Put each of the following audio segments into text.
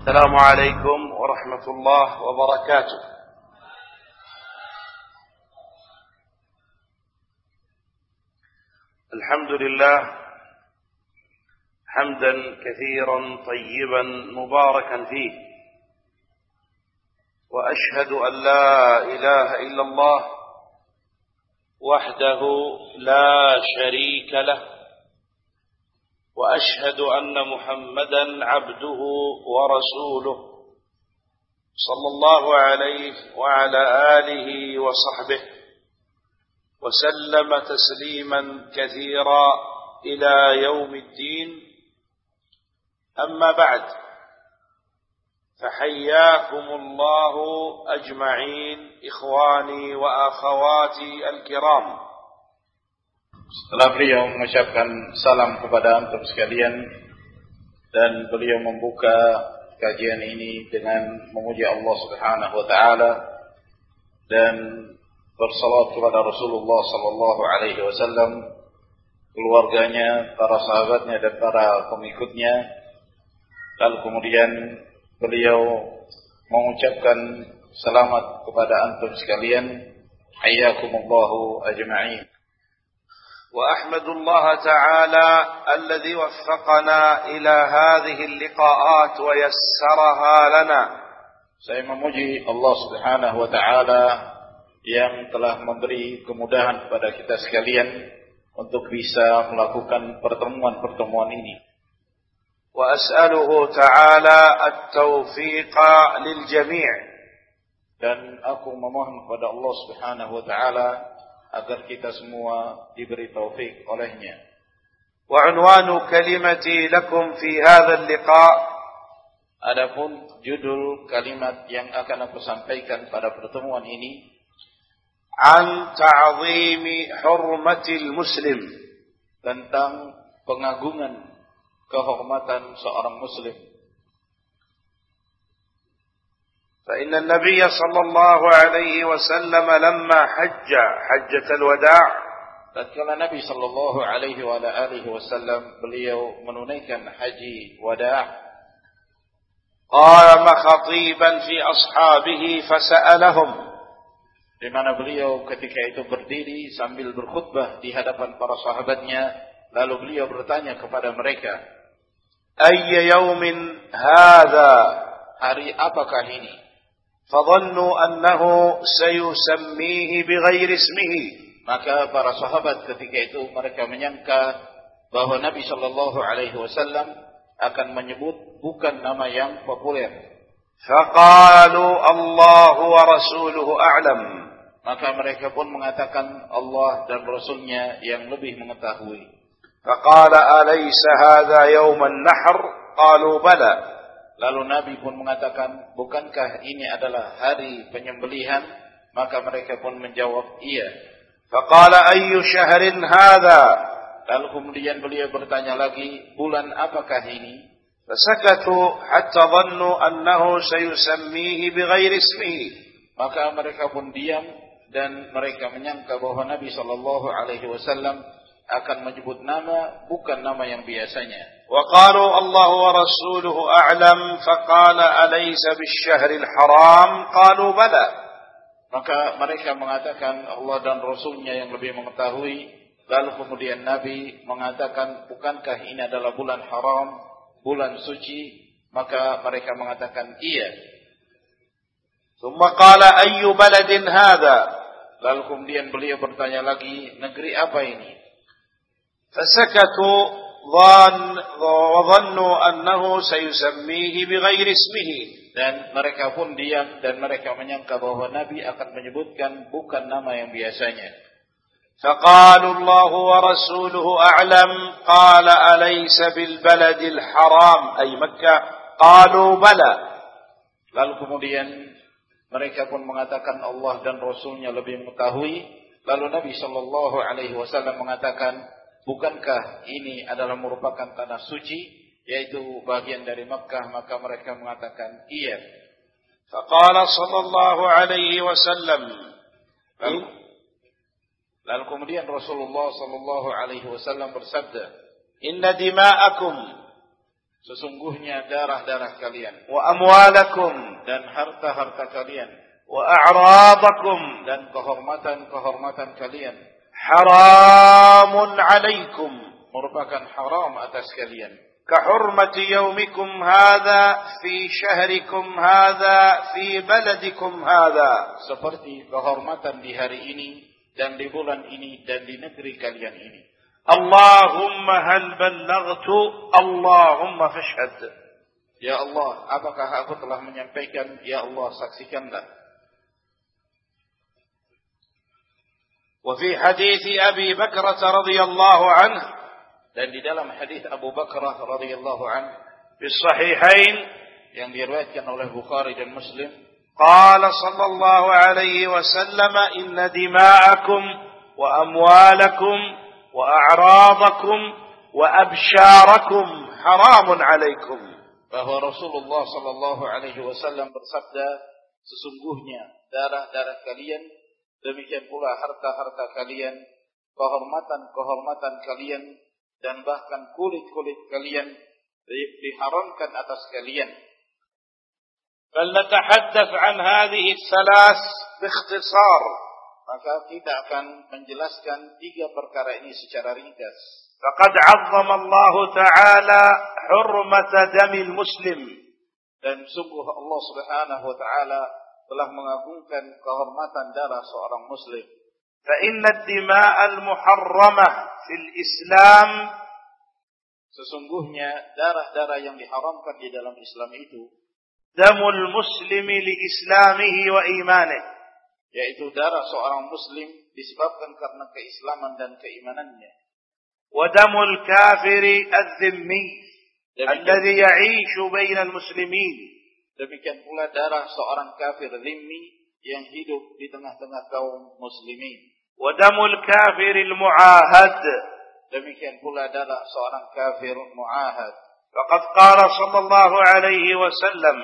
السلام عليكم ورحمة الله وبركاته. الحمد لله حمدا كثيرا طيبا مباركا فيه. وأشهد أن لا إله إلا الله وحده لا شريك له. وأشهد أن محمدا عبده ورسوله صلى الله عليه وعلى آله وصحبه وسلم تسليما كثيرا إلى يوم الدين. أما بعد فحياكم الله أجمعين إخواني وأخواتي الكرام. Setelah beliau mengucapkan salam kepada antum sekalian dan beliau membuka kajian ini dengan memuji Allah Subhanahu wa taala dan bersalawat kepada Rasulullah sallallahu alaihi wasallam, keluarganya, para sahabatnya dan para pengikutnya Lalu kemudian beliau mengucapkan selamat kepada antum sekalian. Hayyakumullahu ajma'in. وأحمد الله تعالى الذي وفقنا إلى هذه اللقاءات ويسرها لنا Saya memuji Allah Subhanahu wa taala yang telah memberi kemudahan kepada kita sekalian untuk bisa melakukan pertemuan-pertemuan ini. وأسأله تعالى التوفيق للجميع dan aku memohon kepada Allah Subhanahu wa taala agar kita semua diberi taufik olehnya. Wa unwanu kalimati lakum fi hadha liqa Adapun judul kalimat yang akan aku sampaikan pada pertemuan ini an ta'zimi hurmatil muslim. tentang pengagungan kehormatan seorang muslim. فإن النبي صلى الله عليه وسلم لما حج حجة الوداع Tatkala Nabi sallallahu alaihi wa alihi wasallam beliau menunaikan haji wada' قام خطيبا في أصحابه فسألهم di mana beliau ketika itu berdiri sambil berkhutbah di hadapan para sahabatnya lalu beliau bertanya kepada mereka أي يوم هذا hari apakah ini فظنوا أنه سيسميه بغير اسمه. Maka para sahabat ketika itu mereka menyangka bahwa Nabi Shallallahu alaihi wasallam akan menyebut bukan nama yang populer. Faqalu Allahu wa rasuluhu a'lam. Maka mereka pun mengatakan Allah dan Rasulnya yang lebih mengetahui. Faqala alaysa hadha yawman nahr. Qalu bala. Lalu Nabi pun mengatakan, bukankah ini adalah hari penyembelihan? Maka mereka pun menjawab, iya. Faqala ayyu syahrin hadha? Lalu kemudian beliau bertanya lagi, bulan apakah ini? Fasakatu hatta dhannu annahu sayusammihi bighairi ismihi. Maka mereka pun diam dan mereka menyangka bahwa Nabi sallallahu alaihi wasallam akan menyebut nama bukan nama yang biasanya. وقالوا الله ورسوله أعلم فقال أليس بالشهر الحرام قالوا بلى Maka mereka mengatakan Allah dan Rasulnya yang lebih mengetahui. Lalu kemudian Nabi mengatakan, bukankah ini adalah bulan haram, bulan suci? Maka mereka mengatakan, iya. ثم قال أي بلد هذا Lalu kemudian beliau bertanya lagi, negeri apa ini? فسكتوا ظن وظنوا أنه سيسميه بغير اسمه Dan mereka pun diam dan mereka menyangka bahwa Nabi akan menyebutkan bukan nama yang biasanya. فقالوا الله ورسوله أعلم قال أليس بالبلد الحرام أي مكة قالوا بلى Lalu kemudian mereka pun mengatakan Allah dan Rasulnya lebih mengetahui. Lalu Nabi Shallallahu Alaihi Wasallam mengatakan, bukankah ini adalah merupakan tanah suci yaitu bagian dari Mekah? maka mereka mengatakan iya. Faqala sallallahu alaihi wasallam. Lalu lalu kemudian Rasulullah sallallahu alaihi wasallam bersabda inna dima'akum. Sesungguhnya darah-darah kalian. Wa amwalakum. Dan harta-harta kalian. Wa a'radakum. Dan kehormatan-kehormatan kalian. حرام عليكم merupakan haram atas kalian كحرمة يومكم هذا في شهركم هذا في بلدكم هذا seperti kehormatan di hari ini dan di bulan ini dan di negeri kalian ini اللهم هل بلغت اللهم فاشهد Ya Allah, apakah aku telah menyampaikan? Ya Allah, saksikanlah. وفي حديث أبي بكرة رضي الله عنه Dan di dalam hadis Abu Bakrah radhiyallahu an في الصحيحين yang diriwayatkan oleh Bukhari dan Muslim, قال صلى الله عليه وسلم إن دماءكم وأموالكم وأعراضكم وأبشاركم حرام عليكم bahwa Rasulullah sallallahu alaihi wasallam bersabda, sesungguhnya darah-darah kalian, demikian pula harta-harta kalian, kehormatan-kehormatan kalian, dan bahkan kulit-kulit kalian di- diharamkan atas kalian. فلنتحدث عن هذه الثلاث باختصار Maka kita akan menjelaskan tiga perkara ini secara ringkas. فقد عظم الله تعالى حرمة دم المسلم Dan sungguh Allah subhanahu wa ta'ala telah mengagungkan kehormatan darah seorang muslim. Fa inna dima'al muharramah fil Islam. Sesungguhnya darah-darah yang diharamkan di dalam Islam itu damul muslimi li islamihi wa imanihi yaitu darah seorang muslim disebabkan karena keislaman dan keimanannya. Wa damul kafiri adh-dhimmi alladhi ya'ishu bainal muslimin. Demikian pula darah seorang kafir zimmi yang hidup di tengah-tengah kaum muslimin. Wadamul kafiril mu'ahad. Demikian pula darah seorang kafir mu'ahad. Faqad qala sallallahu alaihi wasallam.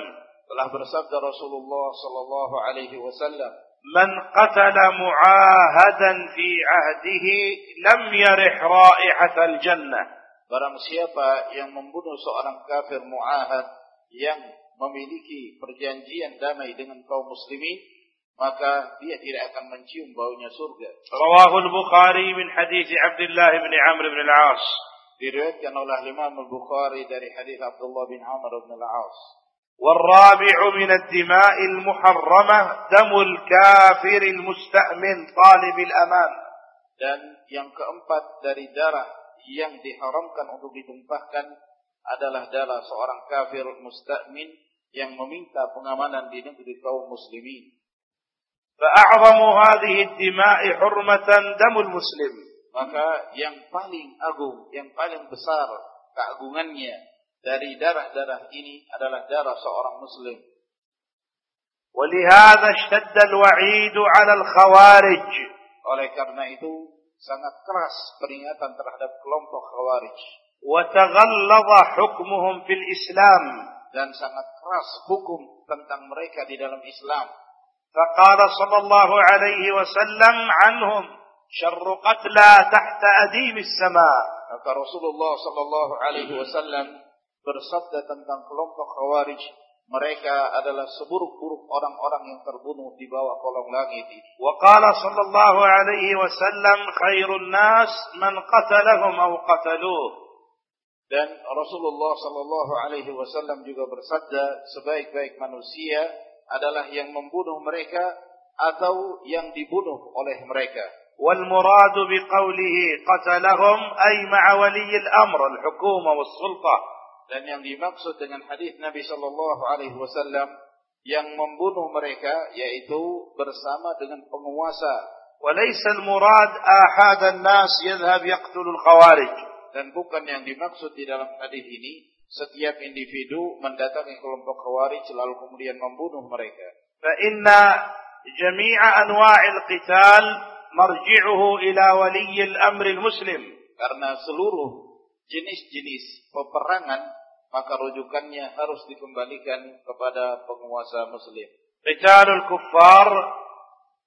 Telah bersabda Rasulullah sallallahu alaihi wasallam. Man qatala mu'ahadan fi ahdihi lam yarih ra'ihatal jannah. Barang siapa yang membunuh seorang kafir mu'ahad yang memiliki perjanjian damai dengan kaum muslimin, maka dia tidak akan mencium baunya surga. رواه البخاري من حديث عبد الله بن عمرو بن العاص Diriwayatkan oleh Imam Al-Bukhari dari hadis Abdullah bin Amr bin Al-As. والرابع من الدماء المحرمة دم الكافر المستأمن طالب الأمان Dan yang keempat dari darah yang diharamkan untuk ditumpahkan adalah darah seorang kafir mustakmin yang meminta pengamanan di negeri kaum muslimin. فأعظم هذه الدماء حرمة دم المسلم Maka yang paling agung, yang paling besar keagungannya dari darah-darah ini adalah darah seorang muslim. ولهذا اشتد الوعيد على الخوارج Oleh karena itu sangat keras peringatan terhadap kelompok khawarij وتغلظ حكمهم في الإسلام dan sangat keras hukum tentang mereka di dalam Islam. فقال صلى الله عليه وسلم عنهم شر قتلى تحت أديم السماء Maka Rasulullah sallallahu alaihi wasallam bersabda tentang kelompok Khawarij, mereka adalah seburuk-buruk orang-orang yang terbunuh di bawah kolong langit ini. وقال صلى الله عليه وسلم خير الناس من قتلهم أو قتلوه Dan Rasulullah sallallahu alaihi wasallam juga bersabda, sebaik-baik manusia adalah yang membunuh mereka atau yang dibunuh oleh mereka. والمراد بقوله قتلهم أي مع ولي الأمر الحكومة والسلطة Dan yang dimaksud dengan hadis Nabi sallallahu alaihi wasallam yang membunuh mereka yaitu bersama dengan penguasa وليس المراد آحاد الناس يذهب يقتل الخوارج dan bukan yang dimaksud di dalam hadis ini setiap individu mendatangi kelompok khawarij lalu kemudian membunuh mereka. Fa inna jami'a anwa'il qital marji'uhu ila waliyil al-amr al-muslim. Karena seluruh jenis-jenis peperangan maka rujukannya harus dikembalikan kepada penguasa muslim. Qitalul kuffar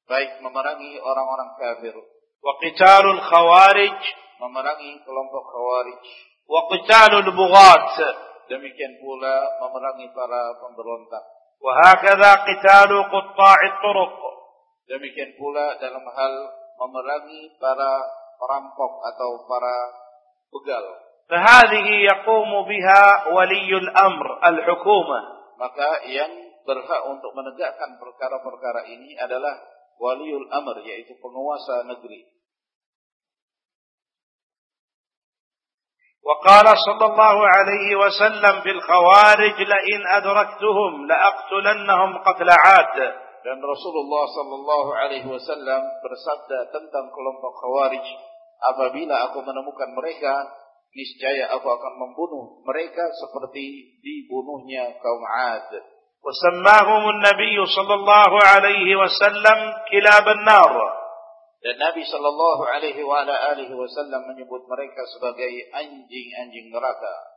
baik memerangi orang-orang kafir. Wa qitalul khawarij memerangi kelompok Khawarij. Wa qitalul bughat, demikian pula memerangi para pemberontak. Wa hakadha qitalu qutta'it turuq. Demikian pula dalam hal memerangi para perampok atau para begal. Fahadhihi. Maka yang berhak untuk menegakkan perkara-perkara ini adalah waliul amr yaitu penguasa negeri. وقال صلى الله عليه وسلم في الخوارج لئن أدركتهم لأقتلنهم قتل عاد Dan Rasulullah sallallahu alaihi wasallam bersabda tentang kelompok Khawarij, apabila aku menemukan mereka, niscaya aku akan membunuh mereka seperti dibunuhnya kaum 'Ad. وسماهم النبي صلى الله عليه وسلم كلاب النار Dan Nabi sallallahu alaihi wa ala alihi wasallam menyebut mereka sebagai anjing-anjing neraka.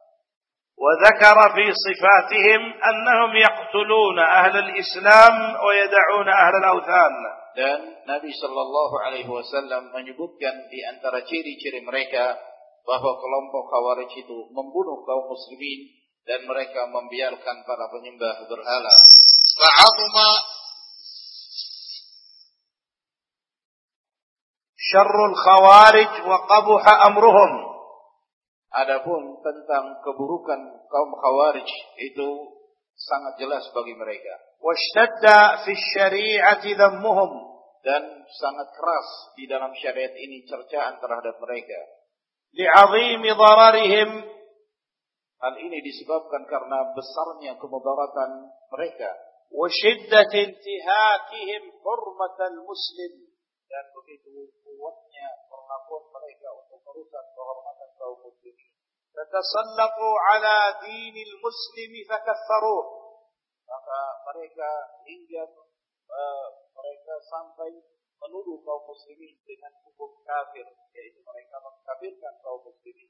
وذكر في صفاتهم أنهم يقتلون أهل الإسلام ويدعون أهل الأوثان Dan Nabi sallallahu alaihi wasallam menyebutkan di antara ciri-ciri mereka bahwa kelompok Khawarij itu membunuh kaum muslimin dan mereka membiarkan para penyembah berhala. فعظم syarrul khawarij wa qabuha amruhum. Adapun tentang keburukan kaum khawarij itu sangat jelas bagi mereka. Washtadda fi syari'ati dhammuhum dan sangat keras di dalam syariat ini cercaan terhadap mereka. Li'azimi dararihim Hal ini disebabkan karena besarnya kemudaratan mereka. Washiddati intihakihim hurmatal muslim dan begitu kuatnya perlakuan mereka untuk merusak kehormatan kaum muslimin. فتسلطوا على دين المسلم فكفروه Maka mereka hingga eh, mereka sampai menuduh kaum muslimin dengan hukum kafir, yaitu mereka mengkafirkan kaum muslimin.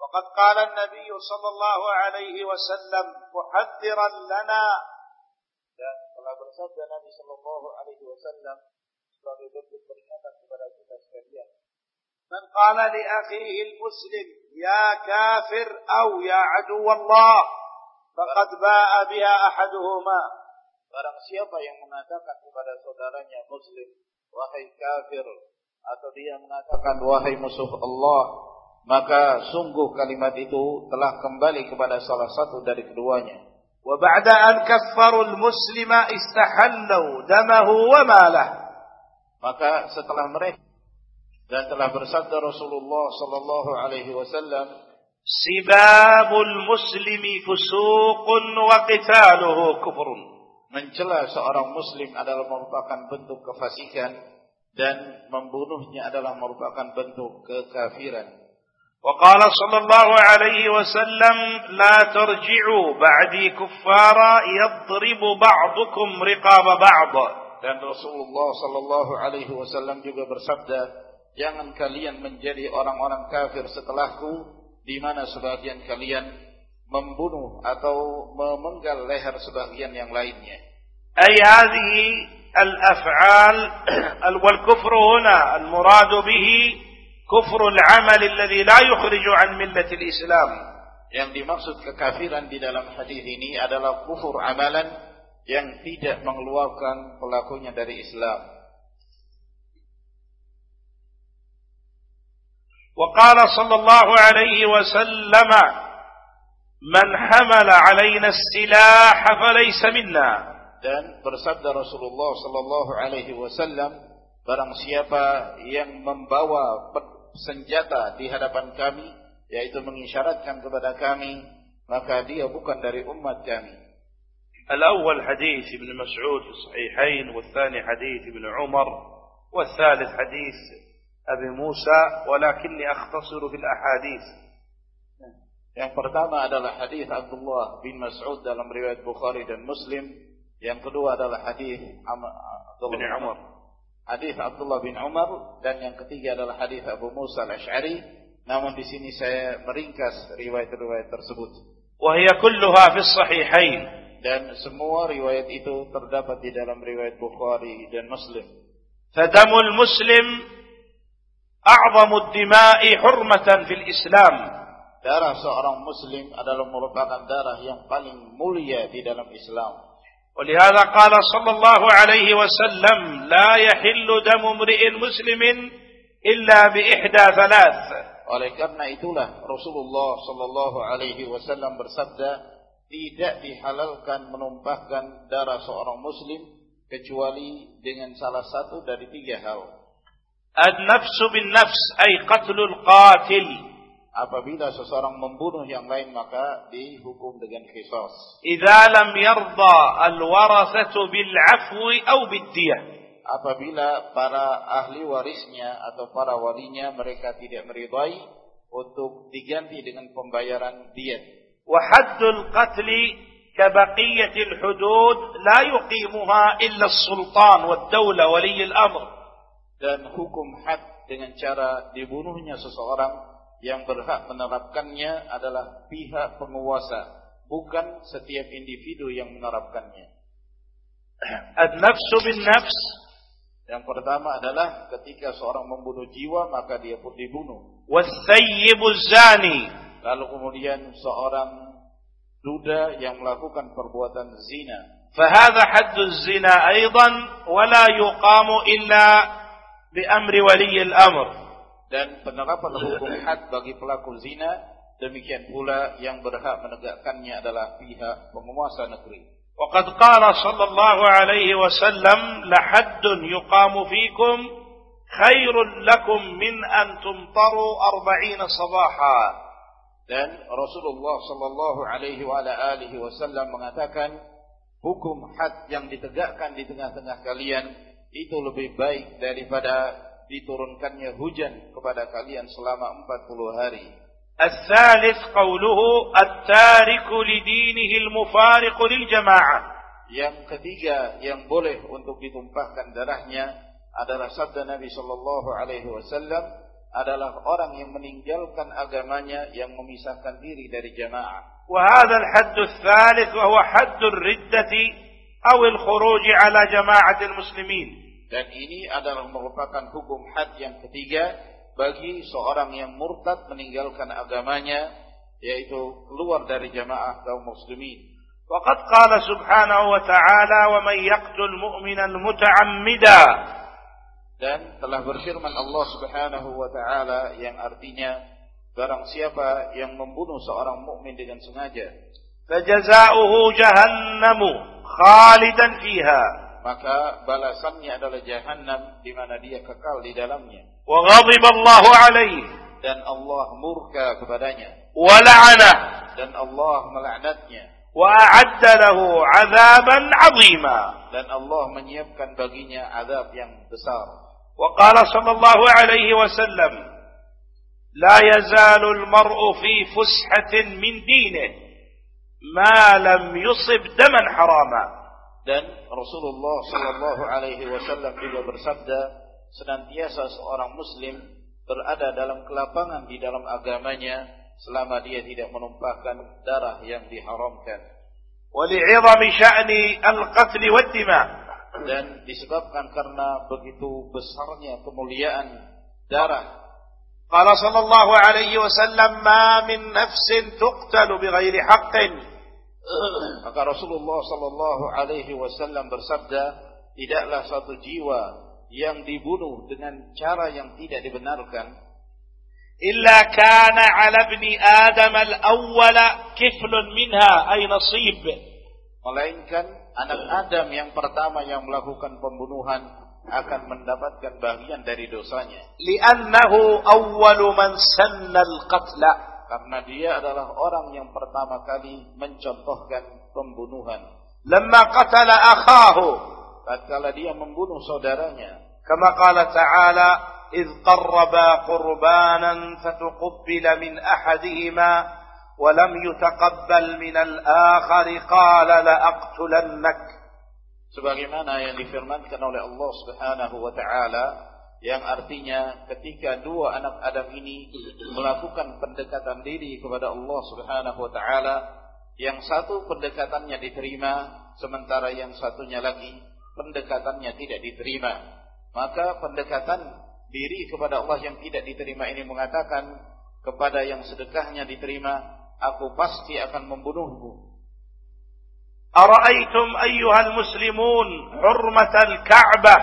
وقد قال النبي صلى الله عليه وسلم محذرا لنا Dan telah bersabda Nabi Shallallahu Alaihi Wasallam sebagai bentuk peringatan kepada kita sekalian. Man qala li akhihi al-muslim ya kafir aw ya adu Allah faqad ba'a biha ahaduhuma. Barang siapa yang mengatakan kepada saudaranya muslim wahai kafir atau dia mengatakan wahai musuh Allah maka sungguh kalimat itu telah kembali kepada salah satu dari keduanya. Wa ba'da an kaffarul muslima istahallu damahu wa malahu. Maka setelah mereka dan telah bersabda Rasulullah sallallahu alaihi wasallam, سباب المسلم فسوق وقتاله كفر mencela seorang muslim adalah merupakan bentuk kefasikan dan membunuhnya adalah merupakan bentuk kekafiran. وقال صلى الله عليه وسلم لا ترجعوا بعدي كفارا يضرب بعضكم رقاب بعض dan Rasulullah sallallahu alaihi wasallam juga bersabda, "Jangan kalian menjadi orang-orang kafir setelahku di mana sebagian kalian membunuh atau memenggal leher sebagian yang lainnya." Ai hadhihi al-af'al wal kufru huna al-murad bihi kufru al-amal alladhi la yukhriju an millati al-islam. Yang dimaksud kekafiran di dalam hadis ini adalah kufur amalan yang tidak mengeluarkan pelakunya dari Islam. وقال صلى الله عليه وسلم من حمل علينا السلاح فليس منا Dan bersabda Rasulullah sallallahu alaihi wasallam, barang siapa yang membawa pe- senjata di hadapan kami, yaitu mengisyaratkan kepada kami, maka dia bukan dari umat kami. الأول حديث ابن مسعود في الصحيحين والثاني حديث ابن عمر والثالث حديث أبي موسى ولكني أختصر في الأحاديث Yang pertama adalah hadis Abdullah bin Mas'ud dalam riwayat Bukhari dan Muslim. Yang kedua adalah hadis Abdullah بن عمر Hadis Abdullah bin Umar dan yang ketiga adalah hadis Abu Musa al-Ash'ari. Namun di sini saya meringkas riwayat-riwayat tersebut. وهي كلها في الصحيحين Dan semua riwayat itu terdapat di dalam riwayat Bukhari dan Muslim. فدم المسلم أعظم الدماء حرمة في الإسلام darah seorang muslim adalah merupakan darah yang paling mulia di dalam Islam. ولهذا قال صلى الله عليه وسلم لا يحل دم امرئ مسلم إلا بإحدى ثلاث Oleh karena itulah Rasulullah sallallahu alaihi wasallam bersabda, tidak dihalalkan menumpahkan darah seorang muslim kecuali dengan salah satu dari tiga hal. Ad-nafsu bin nafs ay qatlul qatil. Apabila seseorang membunuh yang lain maka dihukum dengan qisas. Idza lam yarda al-warasatu bil 'afwi aw bid diyah. Apabila para ahli warisnya atau para walinya mereka tidak meridai untuk diganti dengan pembayaran diet. وحد القتل كبقية الحدود لا يقيمها إلا السلطان والدولة ولي الأمر dan hukum had dengan cara dibunuhnya seseorang yang berhak menerapkannya adalah pihak penguasa, bukan setiap individu yang menerapkannya. النفس بالنفس Yang pertama adalah ketika seorang membunuh jiwa maka dia pun dibunuh. والثيب الزاني Lalu kemudian seorang duda yang melakukan perbuatan zina, فهذا حد الزنا أيضا ولا يقام إلا بأمر ولي الأمر dan penerapan hukum had bagi pelaku zina demikian pula yang berhak menegakkannya adalah pihak penguasa negeri. وقد قال صلى الله عليه وسلم لحد يقام فيكم خير لكم من أن تمطروا أربعين صباحا Dan Rasulullah sallallahu alaihi wa ala alihi wasallam mengatakan hukum had yang ditegakkan di tengah-tengah kalian itu lebih baik daripada diturunkannya hujan kepada kalian selama 40 hari. الثالث قوله التارك لدينه المفارق للجماعة Yang ketiga yang boleh untuk ditumpahkan darahnya adalah sabda Nabi sallallahu alaihi wasallam adalah orang yang meninggalkan agamanya yang memisahkan diri dari jamaah. وهذا الحد الثالث وهو حد الردة أو الخروج على جماعة المسلمين Dan ini adalah merupakan hukum had yang ketiga bagi seorang yang murtad meninggalkan agamanya yaitu keluar dari jamaah kaum muslimin. وقد قال سبحانه وتعالى ومن يقتل مؤمنا متعمدا Dan telah berfirman Allah Subhanahu wa taala yang artinya barang siapa yang membunuh seorang mukmin dengan sengaja فجزاؤه جهنم خالدا فيها maka balasannya adalah jahanam di mana dia kekal di dalamnya وغضب الله عليه dan Allah murka kepadanya ولعنه dan Allah melaknatnya وأعد له عذابا عظيما dan Allah menyiapkan baginya azab yang besar وقال صلى الله عليه وسلم لا يزال المرء في فسحة من دينه ما لم يصب دما حراما dan Rasulullah sallallahu alaihi wasallam juga bersabda senantiasa seorang muslim berada dalam kelapangan di dalam agamanya selama dia tidak menumpahkan darah yang diharamkan ولعظم شأن القتل والدماء dan disebabkan karena begitu besarnya kemuliaan darah. Qala sallallahu alaihi wasallam ma min nafsin tuqtalu bighairi haqqin. Maka Rasulullah sallallahu alaihi wasallam bersabda, tidaklah satu jiwa yang dibunuh dengan cara yang tidak dibenarkan illa kana 'ala ibni adam al-awwal kiflun minha ay nasib. Melainkan anak Adam yang pertama yang melakukan pembunuhan akan mendapatkan bagian dari dosanya. Li'annahu awwalu man sanna al-qatla. Karena dia adalah orang yang pertama kali mencontohkan pembunuhan. Lamma qatala akhahu. Tatkala dia membunuh saudaranya. Kama qala ta'ala, "Idh qarraba qurbanan fatuqabbila min ahadihima ولم يتقبل من الآخر قال لأقتلنك sebagaimana yang difirmankan oleh Allah Subhanahu wa taala yang artinya ketika dua anak Adam ini melakukan pendekatan diri kepada Allah Subhanahu wa taala yang satu pendekatannya diterima sementara yang satunya lagi pendekatannya tidak diterima maka pendekatan diri kepada Allah yang tidak diterima ini mengatakan kepada yang sedekahnya diterima, aku pasti akan membunuhmu. أرأيتم أيها المسلمون حرمة الكعبة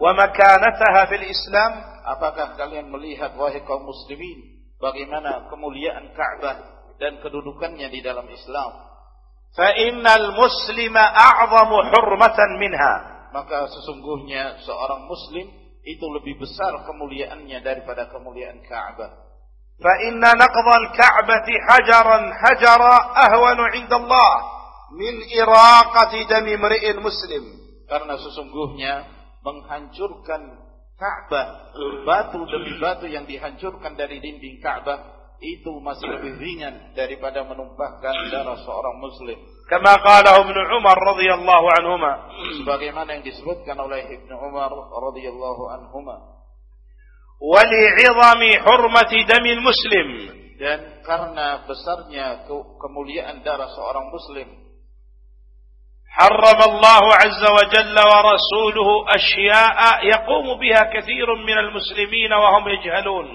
ومكانتها في الإسلام Apakah kalian melihat wahai kaum muslimin bagaimana kemuliaan Ka'bah dan kedudukannya di dalam Islam? فإن المسلم أعظم حرمة منها Maka sesungguhnya seorang muslim itu lebih besar kemuliaannya daripada kemuliaan Ka'bah. فإن نقض الكعبة حجرا حجرا أهون عند الله من إراقة دم امرئ مسلم Karena sesungguhnya menghancurkan Ka'bah, batu demi batu yang dihancurkan dari dinding Ka'bah itu masih lebih ringan daripada menumpahkan darah seorang muslim. كما قاله ابن عمر رضي الله عنهما Sebagaimana yang disebutkan oleh Ibnu Umar radhiyallahu anhuma. ولعظم حرمة دم المسلم Dan karena besarnya ke- kemuliaan darah seorang muslim, حرم الله عز وجل ورسوله أشياء يقوم بها كثير من المسلمين وهم يجهلون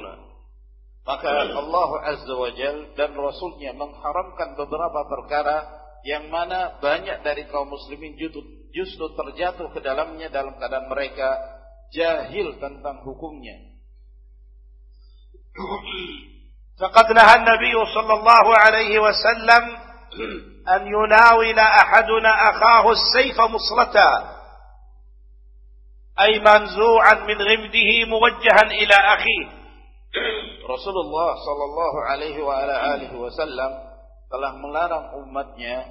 maka Allah Azza wa Jal dan Rasulnya mengharamkan beberapa perkara yang mana banyak dari kaum muslimin justru, justru terjatuh ke dalamnya dalam keadaan mereka jahil tentang hukumnya. فقد نهى النبي صلى الله عليه وسلم أن يناول أحدنا أخاه السيف مصرتا أي منزوعا من غمده موجها إلى أخيه. رسول الله صلى الله عليه وعلى آله وسلم telah melarang umatnya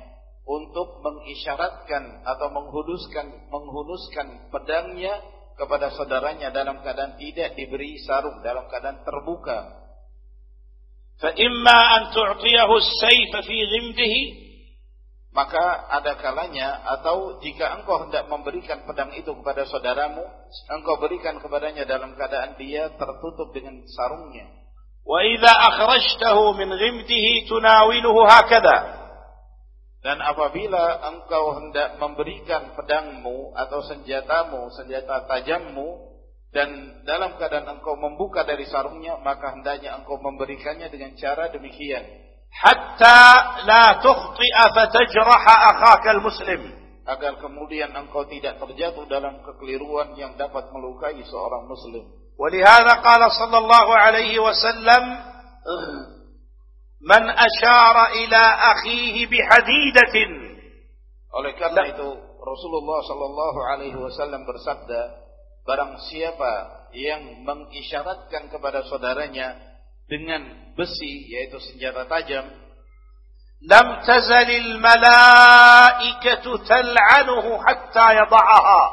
untuk mengisyaratkan atau menghunuskan menghunuskan pedangnya kepada saudaranya dalam keadaan tidak diberi sarung dalam keadaan terbuka. فإما أن تعطيه السيف في غمده Maka ada kalanya atau jika engkau hendak memberikan pedang itu kepada saudaramu, engkau berikan kepadanya dalam keadaan dia tertutup dengan sarungnya. وإذا أخرجته من غمده تناوله هكذا Dan apabila engkau hendak memberikan pedangmu atau senjatamu, senjata tajammu, dan dalam keadaan engkau membuka dari sarungnya, maka hendaknya engkau memberikannya dengan cara demikian. حتى لا تخطئ فتجرح أخاك المسلم Agar kemudian engkau tidak terjatuh dalam kekeliruan yang dapat melukai seorang muslim. ولهذا قال صلى الله عليه وسلم man asyara ila akhihi bihadidatin. Oleh karena itu Rasulullah sallallahu alaihi wasallam bersabda, barang siapa yang mengisyaratkan kepada saudaranya dengan besi yaitu senjata tajam, lam tazalil malaikatu tal'anuhu hatta yada'aha.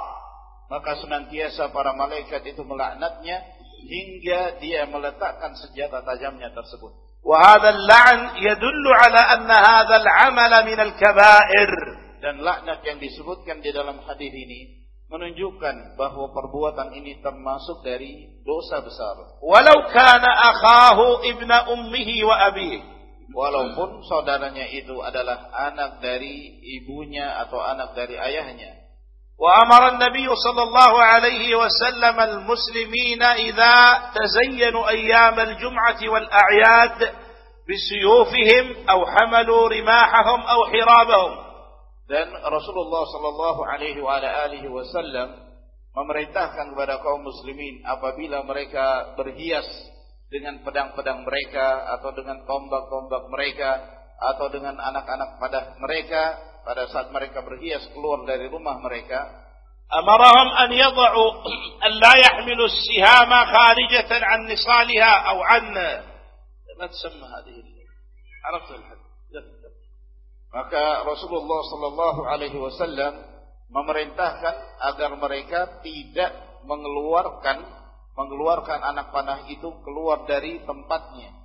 Maka senantiasa para malaikat itu melaknatnya hingga dia meletakkan senjata tajamnya tersebut. وهذا اللعن يدل على أن هذا العمل من الكبائر Dan laknat yang disebutkan di dalam hadis ini menunjukkan bahwa perbuatan ini termasuk dari dosa besar. ولو كان أخاه ابن أمه وأبيه Walaupun saudaranya itu adalah anak dari ibunya atau anak dari ayahnya. وأمر النبي صلى الله عليه وسلم المسلمين إذا تزينوا أيام الجمعة والأعياد بسيوفهم أو حملوا رماحهم أو حرابهم Dan Rasulullah Sallallahu Alaihi Wasallam memerintahkan kepada kaum muslimin apabila mereka berhias dengan pedang-pedang mereka atau dengan tombak-tombak mereka atau dengan anak-anak pada mereka pada saat mereka berhias keluar dari rumah mereka أمرهم أن يضعوا أن لا يحملوا السهام خارجة عن نصالها أو عن ما تسمى هذه عرفت الحد maka Rasulullah Sallallahu Alaihi Wasallam memerintahkan agar mereka tidak mengeluarkan mengeluarkan anak panah itu keluar dari tempatnya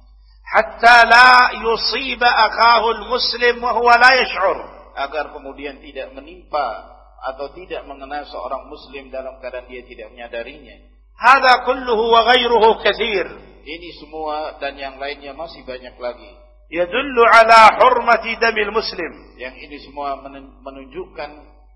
حتى لا يصيب أخاه المسلم وهو لا يشعر agar kemudian tidak menimpa atau tidak mengenai seorang muslim dalam keadaan dia tidak menyadarinya. Hada kulluhu wa ghairuhu katsir. Ini semua dan yang lainnya masih banyak lagi. Yadullu ala hurmati damil muslim. Yang ini semua menunjukkan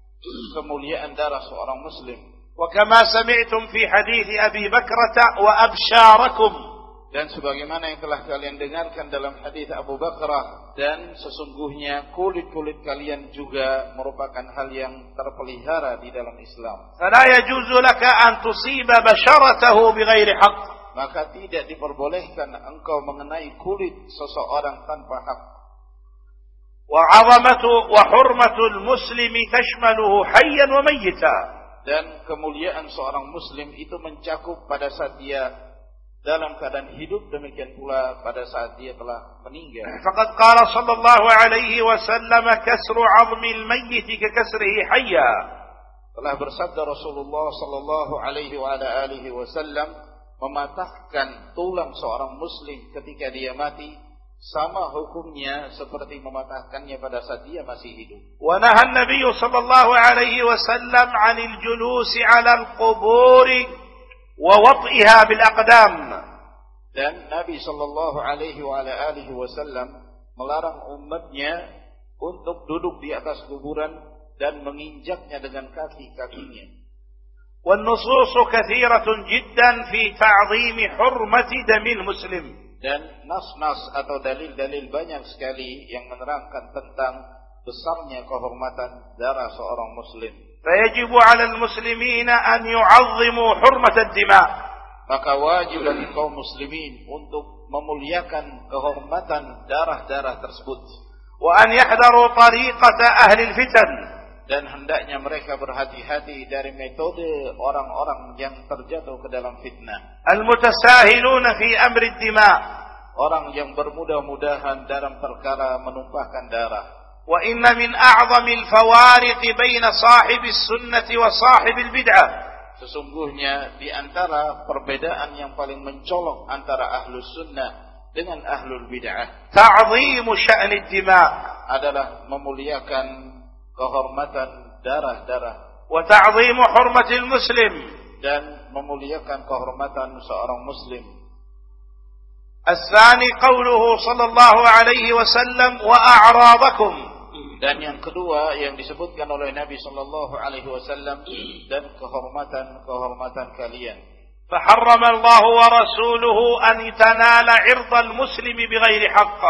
kemuliaan darah seorang muslim. Wa kama sami'tum fi hadithi Abi bakrata wa absyarakum dan sebagaimana yang telah kalian dengarkan dalam hadis Abu Bakrah dan sesungguhnya kulit-kulit kalian juga merupakan hal yang terpelihara di dalam Islam. Fala yajuzu laka an tusiba basharatahu bighairi haqq. Maka tidak diperbolehkan engkau mengenai kulit seseorang tanpa hak. Wa 'azamatu wa hurmatul muslimi tashmaluhu hayyan wa. Dan kemuliaan seorang muslim itu mencakup pada saat dia dalam keadaan hidup demikian pula pada saat dia telah meninggal. Faqad qala sallallahu alaihi wasallam kasru 'azmi al-mayyit ka kasrihi hayya. Telah bersabda Rasulullah sallallahu alaihi wa ala alihi wasallam mematahkan tulang seorang muslim ketika dia mati sama hukumnya seperti mematahkannya pada saat dia masih hidup. Wa nahan Nabi sallallahu alaihi wasallam 'anil julusi 'ala al-qubur wa dan Nabi Shallallahu alaihi wa wasallam melarang umatnya untuk duduk di atas kuburan dan menginjaknya dengan kaki-kakinya. والنصوص كثيرة جدا في تعظيم حرمة دم المسلم. Dan nas-nas atau dalil-dalil banyak sekali yang menerangkan tentang besarnya kehormatan darah seorang muslim. فيجب على المسلمين أن يعظموا حرمة الدماء Maka wajib bagi kaum muslimin untuk memuliakan kehormatan darah-darah tersebut. وأن يحذروا طريقة أهل الفتن Dan hendaknya mereka berhati-hati dari metode orang-orang yang terjatuh ke dalam fitnah. المتساهلون في أمر الدماء Orang yang bermudah-mudahan dalam perkara menumpahkan darah. وإن من أعظم الفوارق بين صاحب السنة وصاحب البدعة Sesungguhnya di antara perbedaan yang paling mencolok antara ahlus sunnah dengan ahlul bid'ah تعظيم شأن الدماء adalah memuliakan kehormatan darah-darah وتعظيم حرمة المسلم dan memuliakan kehormatan seorang muslim. الثاني قوله صلى الله عليه وسلم وأعراضكم Dan yang kedua yang disebutkan oleh Nabi sallallahu alaihi wasallam dan kehormatan-kehormatan kalian. فحرم الله ورسوله أن يتنال عرض المسلم بغير حق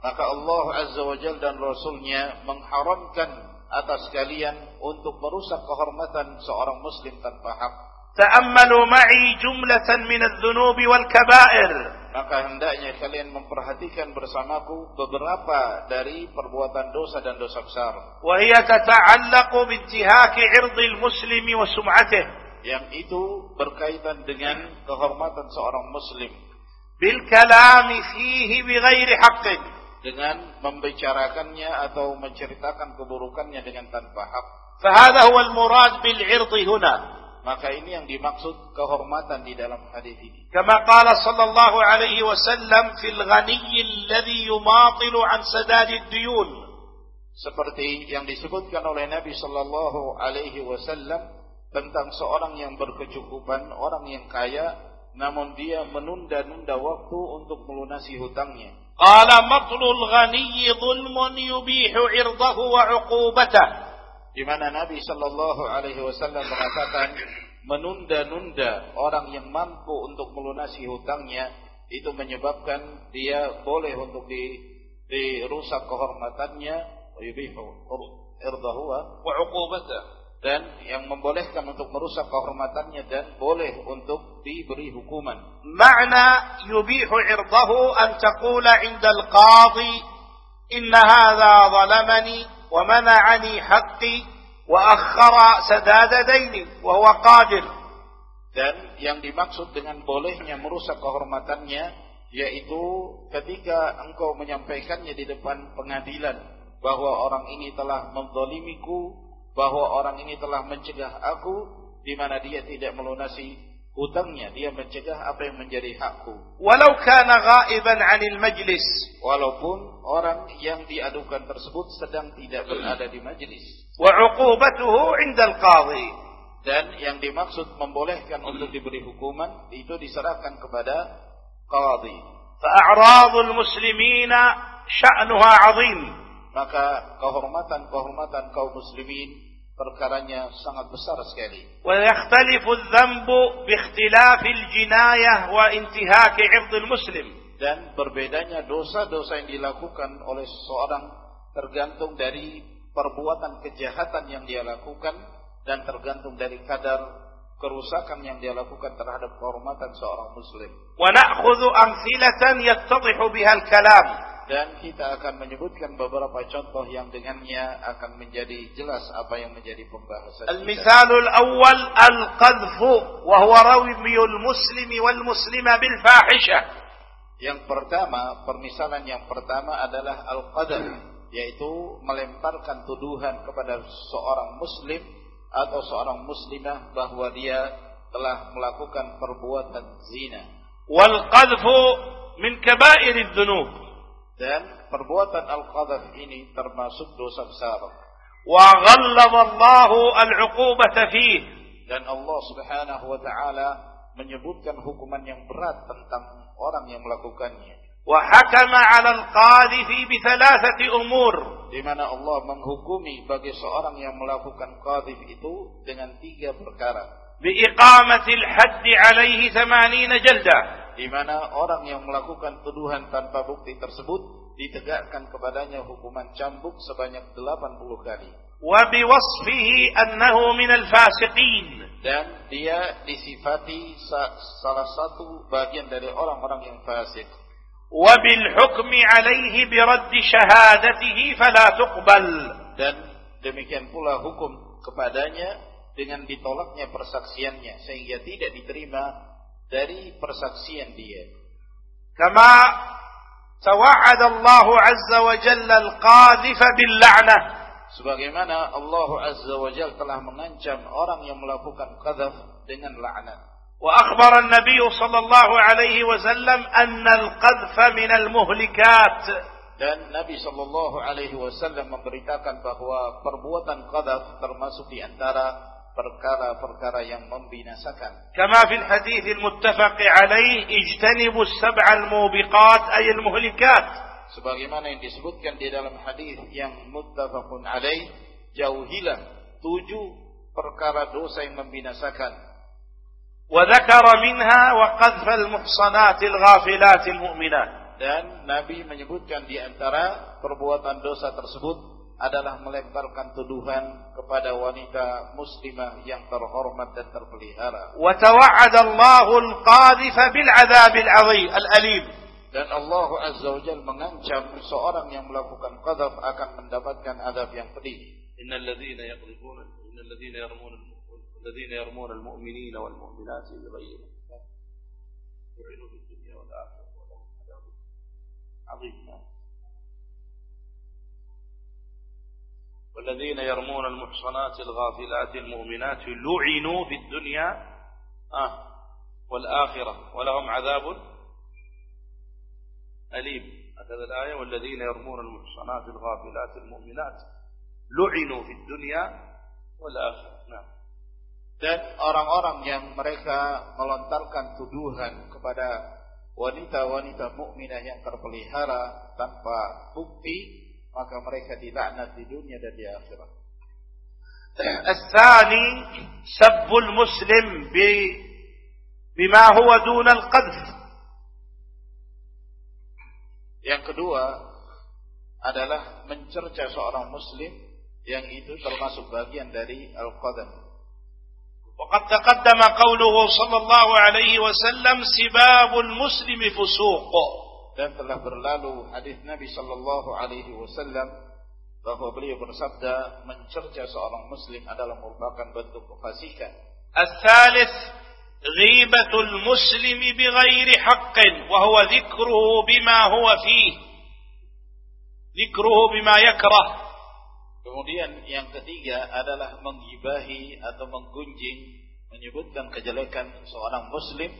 Maka Allah Azza wa Jalla dan Rasulnya mengharamkan atas kalian untuk merusak kehormatan seorang muslim tanpa hak. تأملوا معي جملة من الذنوب والكبائر Maka hendaknya kalian memperhatikan bersamaku beberapa dari perbuatan dosa dan dosa besar. وهي تتعلق بانتهاك عرض المسلم وسمعته Yang itu berkaitan dengan kehormatan seorang muslim. بالكلام فيه بغير حق Dengan membicarakannya atau menceritakan keburukannya dengan tanpa hak. فهذا هو المراد بالعرض هنا Maka ini yang dimaksud kehormatan di dalam hadis ini. Kama qala sallallahu alaihi wasallam fil ghaniyyi alladhi yumatilu an sadadid diyun. Seperti yang disebutkan oleh Nabi sallallahu alaihi wasallam tentang seorang yang berkecukupan, orang yang kaya namun dia menunda-nunda waktu untuk melunasi hutangnya. Qala matlul ghaniyyi dhulmun yubihu irdahu wa 'uqubatahu di mana Nabi Shallallahu Alaihi Wasallam mengatakan menunda-nunda orang yang mampu untuk melunasi hutangnya itu menyebabkan dia boleh untuk di dirusak kehormatannya dan yang membolehkan untuk merusak kehormatannya dan boleh untuk diberi hukuman. Makna yubihu irdahu an taqula 'inda al-qadhi inna hadha zalamani ومنعني حقي وأخر سداد ديني وهو قادر Dan yang dimaksud dengan bolehnya merusak kehormatannya yaitu ketika engkau menyampaikannya di depan pengadilan bahwa orang ini telah menzalimiku, bahwa orang ini telah mencegah aku di mana dia tidak melunasi hutangnya dia mencegah apa yang menjadi hakku. Walau kana ghaiban 'anil majlis. Walaupun orang yang diadukan tersebut sedang tidak berada di majlis. Wa 'uqubatuhu 'inda al-qadhi dan yang dimaksud membolehkan untuk diberi hukuman itu diserahkan kepada qadhi. Fa'aradul muslimina sya'nuha 'azim. Maka kehormatan-kehormatan kaum muslimin perkaranya sangat besar sekali. Wa yakhtalifu adh-dhanbu bi ikhtilafi al-jinayah wa intihaki 'ird al-muslim. Dan berbedanya dosa-dosa yang dilakukan oleh seseorang tergantung dari perbuatan kejahatan yang dia lakukan dan tergantung dari kadar kerusakan yang dia lakukan terhadap kehormatan seorang muslim. Wa na'khudhu amthilatan yattadihu biha al-kalam dan kita akan menyebutkan beberapa contoh yang dengannya akan menjadi jelas apa yang menjadi pembahasan Al misalul awal al-qadhf wa huwa rawmiyul muslimi wal muslima bil fahishah. Yang pertama, permisalan yang pertama adalah al-qadhf, yaitu melemparkan tuduhan kepada seorang muslim atau seorang muslimah bahwa dia telah melakukan perbuatan zina. Wal qadhfu min kaba'ir dzunub dan perbuatan al-qadhaf ini termasuk dosa besar. Wa ghalladallahu al-uqubata fihi. Dan Allah Subhanahu wa taala menyebutkan hukuman yang berat tentang orang yang melakukannya. Wa hakama 'ala al-qadhifi bi thalathati umur. Di mana Allah menghukumi bagi seorang yang melakukan qadhif itu dengan tiga perkara. Bi iqamati al-hadd 'alaihi 80 jaldah di mana orang yang melakukan tuduhan tanpa bukti tersebut ditegakkan kepadanya hukuman cambuk sebanyak 80 kali. Wa biwasfihi annahu minal fasiqin. Dan dia disifati salah satu bagian dari orang-orang yang fasik. Wa bil hukmi alaihi bi radd shahadatihi fala tuqbal. Dan demikian pula hukum kepadanya dengan ditolaknya persaksiannya sehingga tidak diterima dari persaksian dia. Kama tawa'ada Allah Azza wa Jalla al-qadhifa bil la'nah. Sebagaimana Allah Azza wa Jalla telah mengancam orang yang melakukan qadhaf dengan la'nat. Wa akhbar an-nabiy sallallahu alaihi wasallam anna al-qadhfa min al-muhlikat. Dan Nabi Shallallahu alaihi wasallam memberitakan bahwa perbuatan qadhaf termasuk di antara perkara-perkara yang membinasakan. كما في الحديث المتفق عليه اجتنبوا السبع الموبقات أي المهلكات Sebagaimana yang disebutkan di dalam hadis yang muttafaqun alaih, jauhilah tujuh perkara dosa yang membinasakan. وذكر منها وقذف المحصنات الغافلات المؤمنات Dan Nabi menyebutkan di antara perbuatan dosa tersebut adalah melemparkan tuduhan kepada wanita muslimah yang terhormat dan terpelihara. وتوعد الله القاذف بالعذاب العظيم الأليم Dan Allah Azza wa Jalla mengancam seorang yang melakukan qadzaf akan mendapatkan azab yang pedih. إن الذين يقذفون إن الذين يرمون الذين يرمون المؤمنين والمؤمنات بغير حساب لعنوا في الدنيا والآخرة ولهم عذاب عظيم والذين يرمون المحصنات الغافلات المؤمنات لعنوا في الدنيا آه والآخرة ولهم عذاب أليم. هكذا الآية والذين يرمون المحصنات الغافلات المؤمنات لعنوا في الدنيا والآخرة. نعم. Dan orang-orang yang mereka melontarkan tuduhan kepada wanita-wanita mukminah yang terpelihara tanpa bukti, maka mereka dilaknat di dunia dan di akhirat. الثاني سب المسلم ب- بما هو دون القذف Yang kedua adalah mencerca seorang muslim yang itu termasuk bagian dari al-qadam. وقد تقدم قوله صلى الله عليه وسلم سباب المسلم فسوق dan telah berlalu hadis Nabi Shallallahu Alaihi Wasallam bahwa beliau bersabda mencerca seorang muslim adalah merupakan bentuk kefasikan. Al-thalith ghibatul muslimi bighairi haqqin wa huwa dhikruhu bima huwa fih. Dhikruhu bima yakrah. Kemudian yang ketiga adalah menggibahi atau menggunjing menyebutkan kejelekan seorang muslim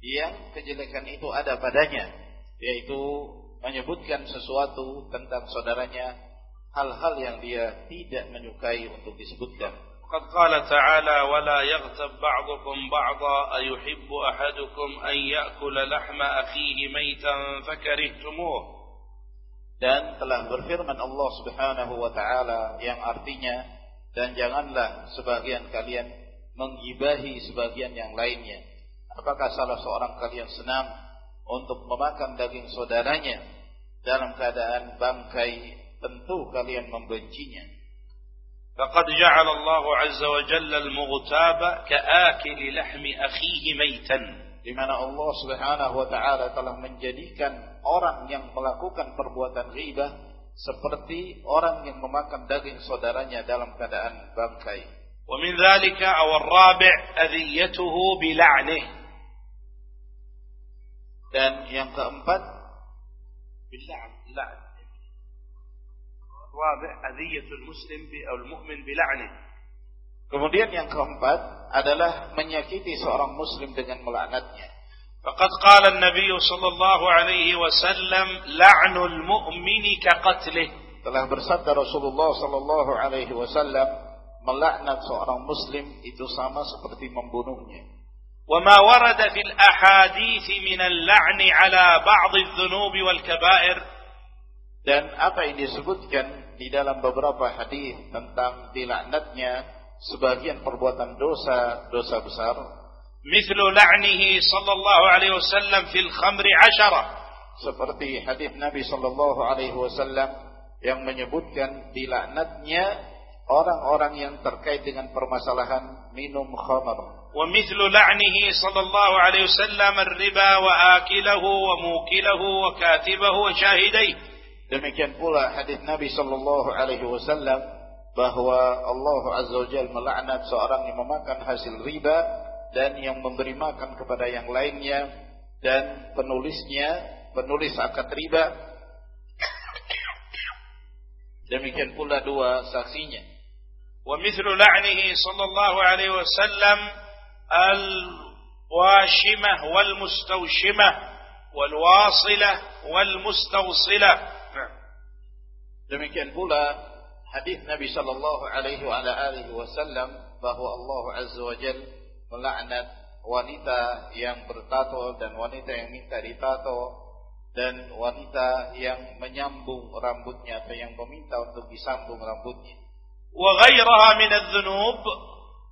yang kejelekan itu ada padanya yaitu menyebutkan sesuatu tentang saudaranya hal-hal yang dia tidak menyukai untuk disebutkan. قد قال تعالى ولا يغتب بعضكم بعضا أيحب أحدكم أن يأكل لحم أخيه ميتا فكرهتموه Dan telah berfirman Allah Subhanahu wa taala yang artinya dan janganlah sebagian kalian menggibahi sebagian yang lainnya. Apakah salah seorang kalian senang untuk memakan daging saudaranya dalam keadaan bangkai? Tentu kalian membencinya. فقد جعل الله عز وجل المغتاب كآكل لحم أخيه ميتا di mana Allah Subhanahu wa taala telah menjadikan orang yang melakukan perbuatan ghibah seperti orang yang memakan daging saudaranya dalam keadaan bangkai. ومن ذلك أو الرابع أذيته بلعنه dan yang keempat باللعن لعن الرابع أذية المسلم أو المؤمن بلعنه Kemudian yang keempat adalah menyakiti seorang muslim dengan melaknatnya. فقد قال النبي صلى الله عليه وسلم لعن المؤمن كقتله Telah bersabda Rasulullah sallallahu alaihi wasallam melaknat seorang muslim itu sama seperti membunuhnya. وما ورد في الأحاديث من اللعن على بعض الذنوب والكبائر dan apa yang disebutkan di dalam beberapa hadis tentang dilaknatnya sebagian perbuatan dosa dosa besar مثل لعنه صلى الله عليه وسلم في الخمر عشرة seperti hadis Nabi sallallahu alaihi wasallam yang menyebutkan dilaknatnya orang-orang yang terkait dengan permasalahan minum khamar ومثل لعنه صلى الله عليه وسلم الربا وآكله وموكله وكاتبه وشاهديه demikian pula hadis Nabi sallallahu alaihi wasallam bahwa Allah Azza wa Jalla melaknat seorang yang memakan hasil riba dan yang memberi makan kepada yang lainnya dan penulisnya penulis akad riba demikian pula dua saksinya wa mithlu la'nihi sallallahu alaihi wasallam wal wasilah wal mustawsilah demikian pula hadis Nabi sallallahu alaihi wa ala alihi wasallam bahwa Allah azza wa jalla melaknat wanita yang bertato dan wanita yang minta ditato dan wanita yang menyambung rambutnya atau yang meminta untuk disambung rambutnya. Wa ghairaha min adh-dhunub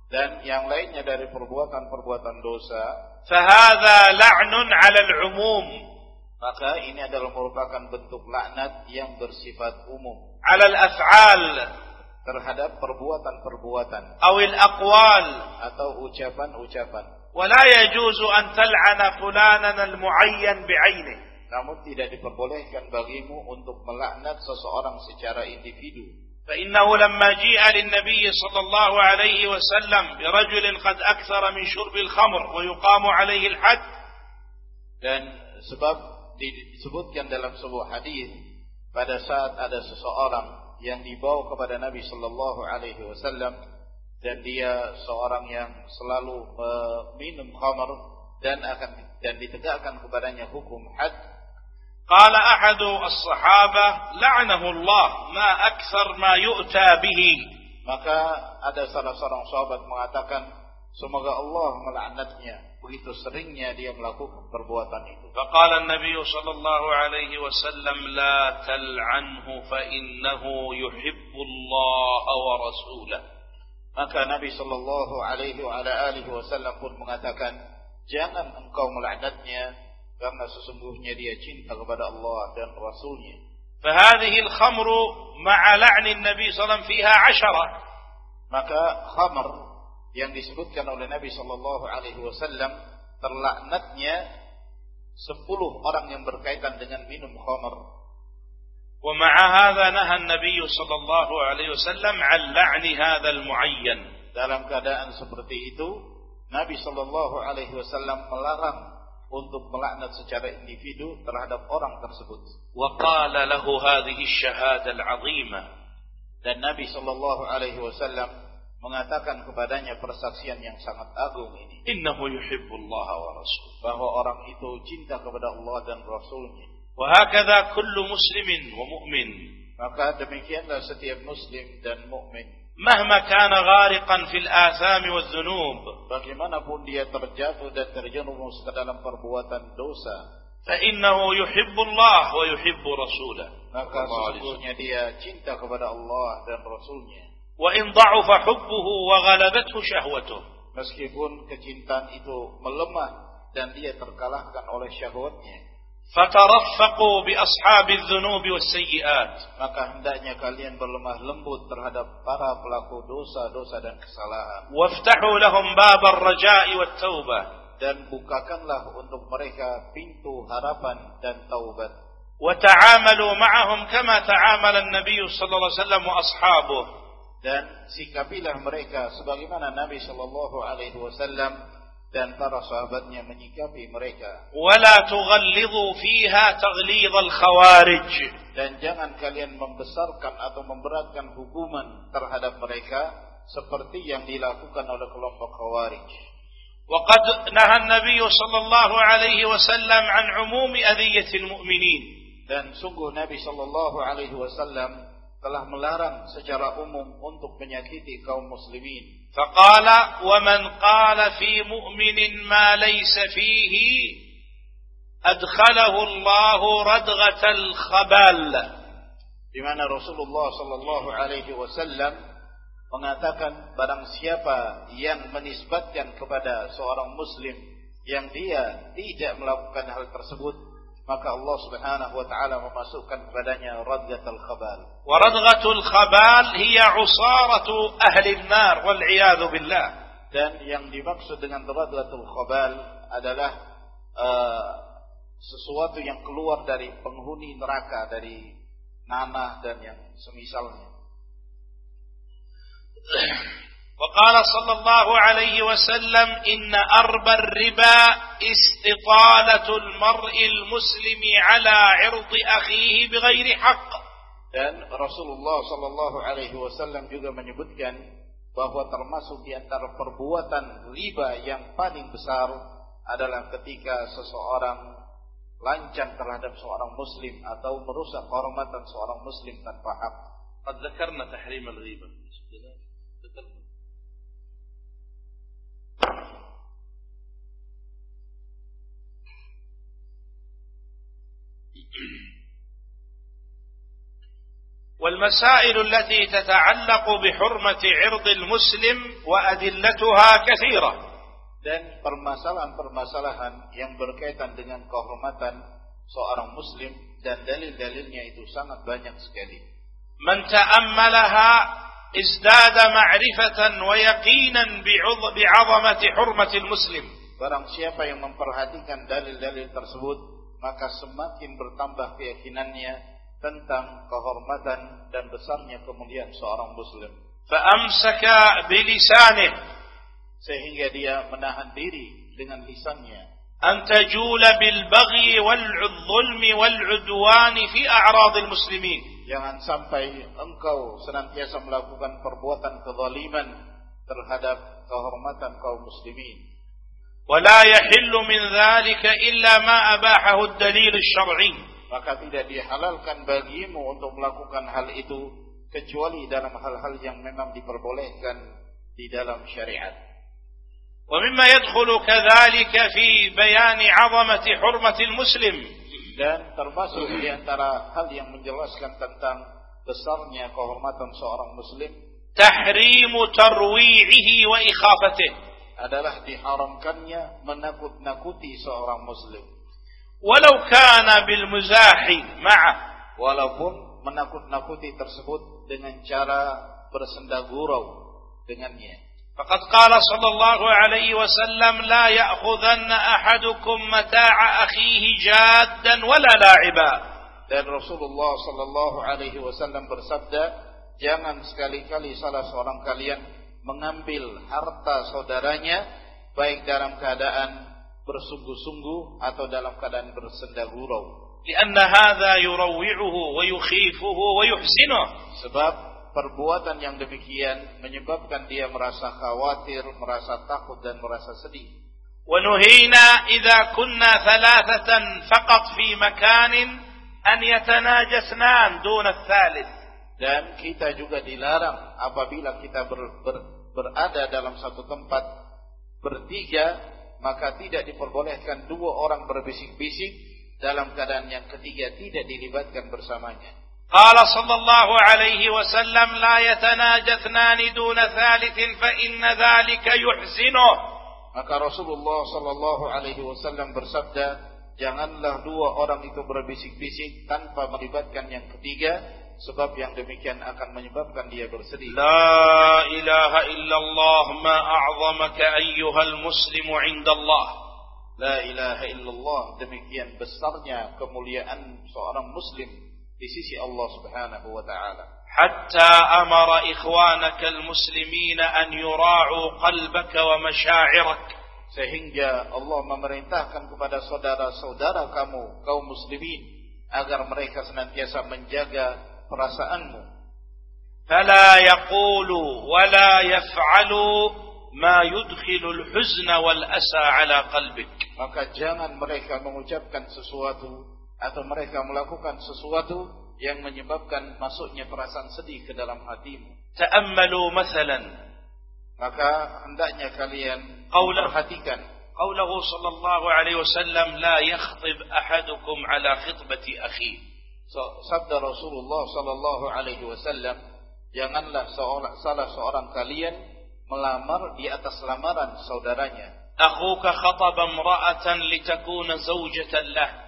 dan yang lainnya dari perbuatan-perbuatan dosa. Fahada la'nun 'ala al-'umum maka ini adalah merupakan bentuk laknat yang bersifat umum. 'ala al-af'al terhadap perbuatan-perbuatan. Awil aqwal. Atau ucapan-ucapan. Wala yajuzu an tal'ana fulanan al-mu'ayyan bi'ayni. namun tidak diperbolehkan bagimu untuk melaknat seseorang secara individu. فإنه لما جيء للنبي صلى الله عليه وسلم برجل قد أكثر من شرب الخمر ويقام عليه الحد dan sebab disebutkan dalam sebuah hadis pada saat ada seseorang yang dibawa kepada Nabi Shallallahu Alaihi Wasallam dan dia seorang yang selalu minum khamar dan akan dan ditegakkan kepadanya hukum had. قال أحد الصحابة لعنه الله ما أكثر ما يؤتى به maka ada salah seorang sahabat mengatakan semoga Allah melaknatnya begitu seringnya dia melakukan perbuatan itu. فقال النبي صلى الله عليه وسلم لا تلعنه فإنه يحب الله ورسوله. Maka Nabi Shallallahu Alaihi Wasallam pun mengatakan, jangan engkau melaknatnya karena sesungguhnya dia cinta kepada Allah dan Rasulnya. فهذه الخمر مع لعن النبي صلى الله عليه وسلم فيها عشرة. Maka khamr yang disebutkan oleh Nabi Shallallahu Alaihi Wasallam terlaknatnya sepuluh orang yang berkaitan dengan minum khamar. ومع هذا نهى النبي صلى الله عليه وسلم عن لعن هذا المعين. Dalam keadaan seperti itu, Nabi Shallallahu Alaihi Wasallam melarang untuk melaknat secara individu terhadap orang tersebut. وقال له هذه الشهادة العظيمة. Dan Nabi Shallallahu Alaihi Wasallam mengatakan kepadanya persaksian yang sangat agung ini. Innahu yuhibbullah wa rasul. Bahwa orang itu cinta kepada Allah dan Rasulnya. Wahakadha kullu muslimin wa mu'min. Maka demikianlah setiap muslim dan mukmin. mahma kana ghariqan fil athami wal dhunub bagaimanapun dia terjatuh dan terjerumus ke dalam perbuatan dosa fa innahu yuhibbu Allah wa yuhibbu rasulah. maka sesungguhnya dia cinta kepada Allah dan rasulnya. Wa in dha'afa hubbuhu wa ghalabathu syahwatuh. Meskipun kecintaan itu melemah dan dia terkalahkan oleh syahwatnya. فترفقوا بأصحاب الذنوب والسيئات maka hendaknya kalian berlemah lembut terhadap para pelaku dosa-dosa dan kesalahan وافتحوا لهم باب الرجاء والتوبة dan bukakanlah untuk mereka pintu harapan dan taubat وتعاملوا معهم كما تعامل النبي صلى الله عليه وسلم وأصحابه dan sikapilah mereka sebagaimana Nabi Shallallahu Alaihi Wasallam dan para sahabatnya menyikapi mereka. ولا تغلظوا فيها تغليظ الخوارج Dan jangan kalian membesarkan atau memberatkan hukuman terhadap mereka seperti yang dilakukan oleh kelompok khawarij. وقد نهى النبي صلى الله عليه وسلم عن عموم أذية المؤمنين Dan sungguh Nabi Shallallahu Alaihi Wasallam telah melarang secara umum untuk menyakiti kaum muslimin. فقال ومن قال في مؤمن ما ليس فيه أدخله الله ردغة الخبال Di mana Rasulullah Shallallahu Alaihi Wasallam mengatakan barang siapa yang menisbatkan kepada seorang muslim yang dia tidak melakukan hal tersebut maka Allah Subhanahu wa taala memasukkan kepadanya radghatul khabal. Wa radghatul khabal hiya usaratu ahli an-nar wal billah. Dan yang dimaksud dengan radghatul khabal adalah uh, sesuatu yang keluar dari penghuni neraka dari nanah dan yang semisalnya. وقال صلى الله عليه وسلم إن أربى الربا استطالة المرء المسلم على عرض أخيه بغير حق Dan Rasulullah Shallallahu Alaihi Wasallam juga menyebutkan bahwa termasuk di antara perbuatan riba yang paling besar adalah ketika seseorang lancang terhadap seorang muslim atau merusak kehormatan seorang muslim tanpa hak. قد ذكرنا تحريم الغيبة والمسائل التي تتعلق بحرمة عرض المسلم وأدلتها كثيرة Dan permasalahan-permasalahan yang berkaitan dengan kehormatan seorang muslim dan dalil-dalilnya itu sangat banyak sekali. من تأملها ازداد معرفة ويقينا بعظ- بعظمة حرمة المسلم Barang siapa yang memperhatikan dalil-dalil tersebut, maka semakin bertambah keyakinannya tentang kehormatan dan besarnya kemuliaan seorang muslim. فأمسك بلسانه Sehingga dia menahan diri dengan lisannya. أن تجول بالبغي والظلم والعدوان في أعراض المسلمين Jangan sampai engkau senantiasa melakukan perbuatan kezaliman terhadap kehormatan kaum muslimin. ولا يحل من ذلك إلا ما أباحه الدليل الشرعي Maka tidak dihalalkan bagimu untuk melakukan hal itu kecuali dalam hal-hal yang memang diperbolehkan di dalam syariat. ومما يدخل كذلك في بيان عظمة حرمة المسلم dan termasuk di antara hal yang menjelaskan tentang besarnya kehormatan seorang muslim tahrimu tarwi'ihi wa ikhafatih adalah diharamkannya menakut-nakuti seorang muslim. Walau kana bil muzahi ma'ah walaupun menakut-nakuti tersebut dengan cara bersenda gurau dengannya. فقد قال صلى الله عليه وسلم لا يأخذن أحدكم متاع أخيه جادا ولا لاعبا Dan Rasulullah Sallallahu Alaihi Wasallam bersabda, jangan sekali-kali salah seorang kalian mengambil harta saudaranya baik dalam keadaan bersungguh-sungguh atau dalam keadaan bersenda gurau. لأن هذا يروعه ويخيفه ويحزنه Sebab perbuatan yang demikian menyebabkan dia merasa khawatir, merasa takut dan merasa sedih. ونهينا إذا كنا ثلاثة فقط في مكان أن يتناجى اثنان دون الثالث Dan kita juga dilarang apabila kita ber- ber- berada dalam satu tempat bertiga, maka tidak diperbolehkan dua orang berbisik-bisik dalam keadaan yang ketiga tidak dilibatkan bersamanya. قال صلى الله عليه وسلم لا يتناجى اثنان دون ثالث فإن ذلك يحسنه maka Rasulullah sallallahu alaihi wasallam bersabda janganlah dua orang itu berbisik-bisik tanpa melibatkan yang ketiga sebab yang demikian akan menyebabkan dia bersedih la ilaha illallah ma a'zamaka ayyuhal muslimu 'inda Allah la ilaha illallah demikian besarnya kemuliaan seorang muslim Di sisi Allah Subhanahu wa taala. Hatta amara ikhwanaka almuslimin an yura'u qalbaka wa mashaa'irak. Sehingga Allah memerintahkan kepada saudara-saudara kamu kaum muslimin agar mereka senantiasa menjaga perasaanmu. فلا يقولوا ولا يفعلوا ما يدخل الحزن والأسى على قلبك. Maka jangan mereka mengucapkan sesuatu atau mereka melakukan sesuatu yang menyebabkan masuknya perasaan sedih ke dalam hatimu. Ta'ammalu masalan. Maka hendaknya kalian Qawla, perhatikan. Qawlahu sallallahu alaihi wasallam la yakhtib ahadukum ala khitbati akhi. So, sabda Rasulullah sallallahu alaihi wasallam, janganlah seorang, salah seorang kalian melamar di atas lamaran saudaranya. Akhuka khataba imra'atan litakuna zawjatan lahu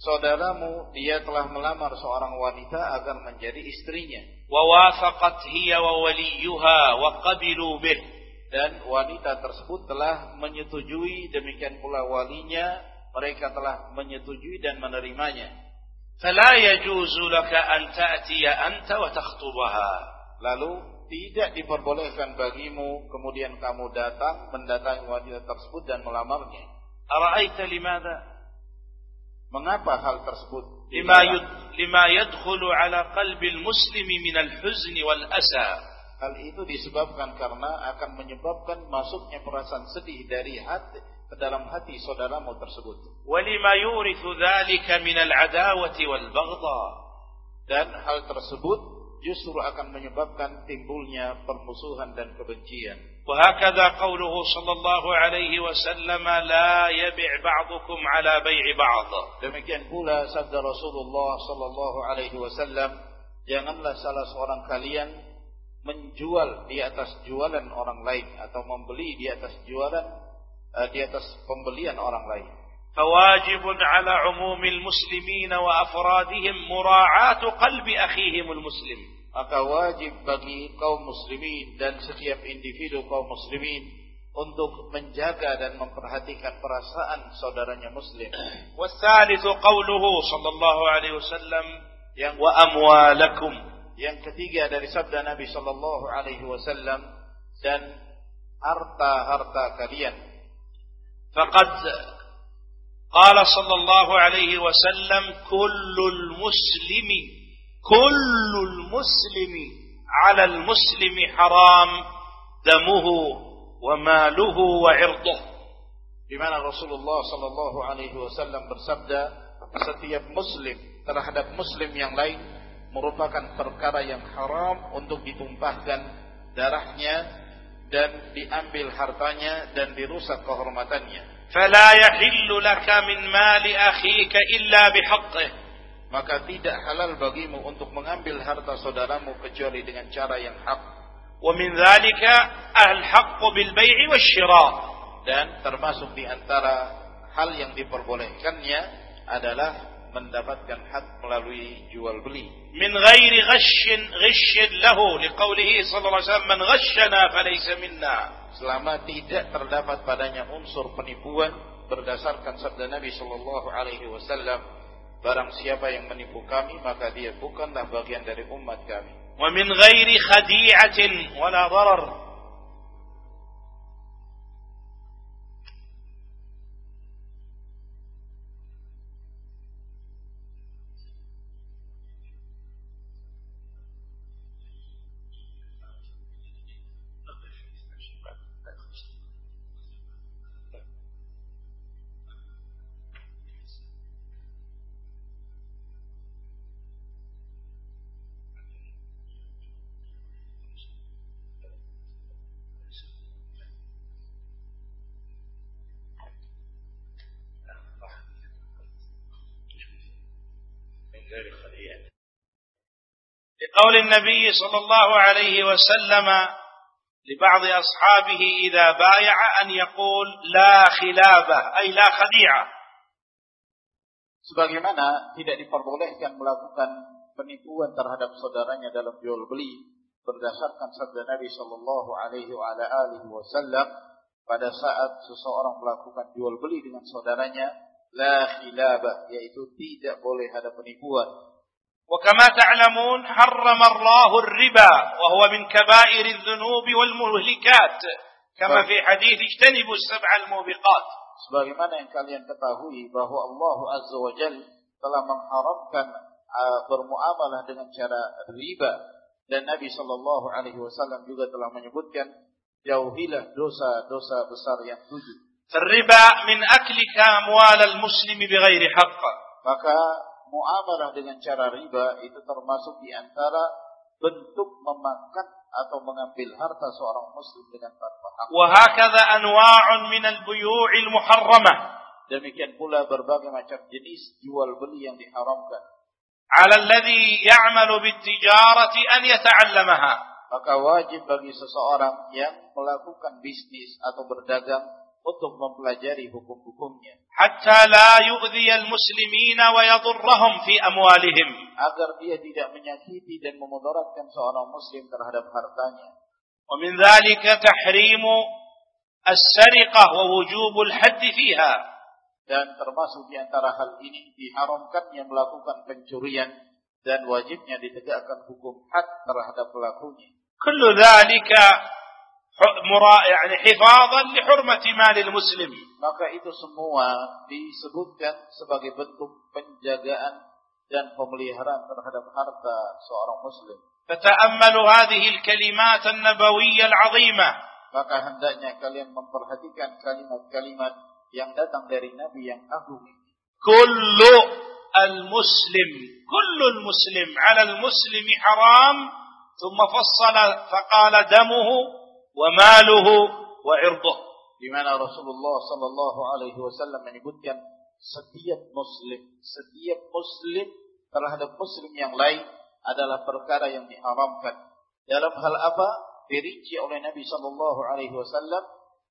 saudaramu dia telah melamar seorang wanita agar menjadi istrinya. Wawafaqat hiya wa waliyuha wa qabilu bih. Dan wanita tersebut telah menyetujui demikian pula walinya mereka telah menyetujui dan menerimanya. Fala yajuzu laka an ta'tiya anta wa takhtubaha. Lalu tidak diperbolehkan bagimu kemudian kamu datang mendatangi wanita tersebut dan melamarnya. Ara'aita limadha? Mengapa hal tersebut? Lima yud, lima yadkhulu ala qalbil muslimi min al-huzn wal asa. Hal itu disebabkan karena akan menyebabkan masuknya perasaan sedih dari hati ke dalam hati saudaramu tersebut. Walima yurithu dzalika min al-adawati wal baghdha. Dan hal tersebut justru akan menyebabkan timbulnya permusuhan dan kebencian. وهكذا قوله صلى الله عليه وسلم لا يبع بعضكم على بيع بعض demikian pula sabda Rasulullah sallallahu alaihi wasallam janganlah salah seorang kalian menjual di atas jualan orang lain atau membeli di atas jualan uh, di atas pembelian orang lain فواجب على عموم المسلمين وأفرادهم مراعاة قلب أخيهم المسلم maka wajib bagi kaum muslimin dan setiap individu kaum muslimin untuk menjaga dan memperhatikan perasaan saudaranya muslim. Wasalitsu qauluhu sallallahu alaihi wasallam yang wa amwalakum. Yang ketiga dari sabda Nabi sallallahu alaihi wasallam dan harta-harta kalian. Faqad qala sallallahu alaihi wasallam kullul muslimi كل المسلم على المسلم حرام دمه وماله وعرضه di mana Rasulullah sallallahu alaihi wasallam bersabda setiap muslim terhadap muslim yang lain merupakan perkara yang haram untuk ditumpahkan darahnya dan diambil hartanya dan dirusak kehormatannya. فلا يحل لك من مال أخيك إلا بحقه maka tidak halal bagimu untuk mengambil harta saudaramu kecuali dengan cara yang hak. Wa min dzalika al-haqq bil bai'i wasyira. Dan termasuk di antara hal yang diperbolehkannya adalah mendapatkan hak melalui jual beli. Min ghairi ghashin ghishin lahu liqaulihi sallallahu alaihi wasallam man ghashana falaysa minna. Selama tidak terdapat padanya unsur penipuan berdasarkan sabda Nabi sallallahu alaihi wasallam Barang siapa yang menipu kami maka dia bukanlah bagian dari umat kami. لقول النبي صلى الله عليه وسلم لبعض أصحابه إذا بايع أن يقول لا خلابة أي لا خديعة sebagaimana tidak diperbolehkan melakukan penipuan terhadap saudaranya dalam jual beli berdasarkan sabda Nabi Shallallahu Alaihi Wasallam pada saat seseorang melakukan jual beli dengan saudaranya la khilabah yaitu tidak boleh ada penipuan وكما تعلمون حرم الله الربا وهو من كبائر الذنوب والمهلكات كما في حديث اجتنبوا السبع الموبقات sebagaimana yang kalian ketahui bahwa Allah Azza wa Jal telah mengharamkan uh, bermuamalah dengan cara riba dan Nabi Shallallahu Alaihi Wasallam juga telah menyebutkan jauhilah dosa-dosa besar yang tujuh. الربا من أكلك أموال المسلم بغير حق. Maka muamalah dengan cara riba itu termasuk di antara bentuk memakan atau mengambil harta seorang muslim dengan tanpa hak. Wa hakadha anwa'un min al-buyu'il muharramah. Demikian pula berbagai macam jenis jual beli yang diharamkan. 'Ala alladhi ya'malu bit-tijarati an yata'allamaha. Maka wajib bagi seseorang yang melakukan bisnis atau berdagang untuk mempelajari hukum-hukumnya. Hatta la yu'dhi al-muslimin wa yadurrahum fi amwalihim. Agar dia tidak menyakiti dan memudaratkan seorang muslim terhadap hartanya. Wa min dhalika tahrimu as-sariqah wa wujubul hadd fiha. Dan termasuk di antara hal ini diharamkannya melakukan pencurian dan wajibnya ditegakkan hukum had terhadap pelakunya. Kullu dhalika يعني حفاظا لحرمة مال المسلم maka itu semua disebutkan sebagai bentuk penjagaan dan pemeliharaan terhadap harta seorang muslim فتأملوا هذه الكلمات النبوية العظيمة maka hendaknya kalian memperhatikan kalimat-kalimat yang datang dari Nabi yang agung كل المسلم كل المسلم على المسلم حرام ثم فصل فقال دمه wa maluhu wa irduh. Di mana Rasulullah sallallahu alaihi wasallam menyebutkan setiap muslim, setiap muslim terhadap muslim yang lain adalah perkara yang diharamkan. Dalam hal apa? Dirinci oleh Nabi sallallahu alaihi wasallam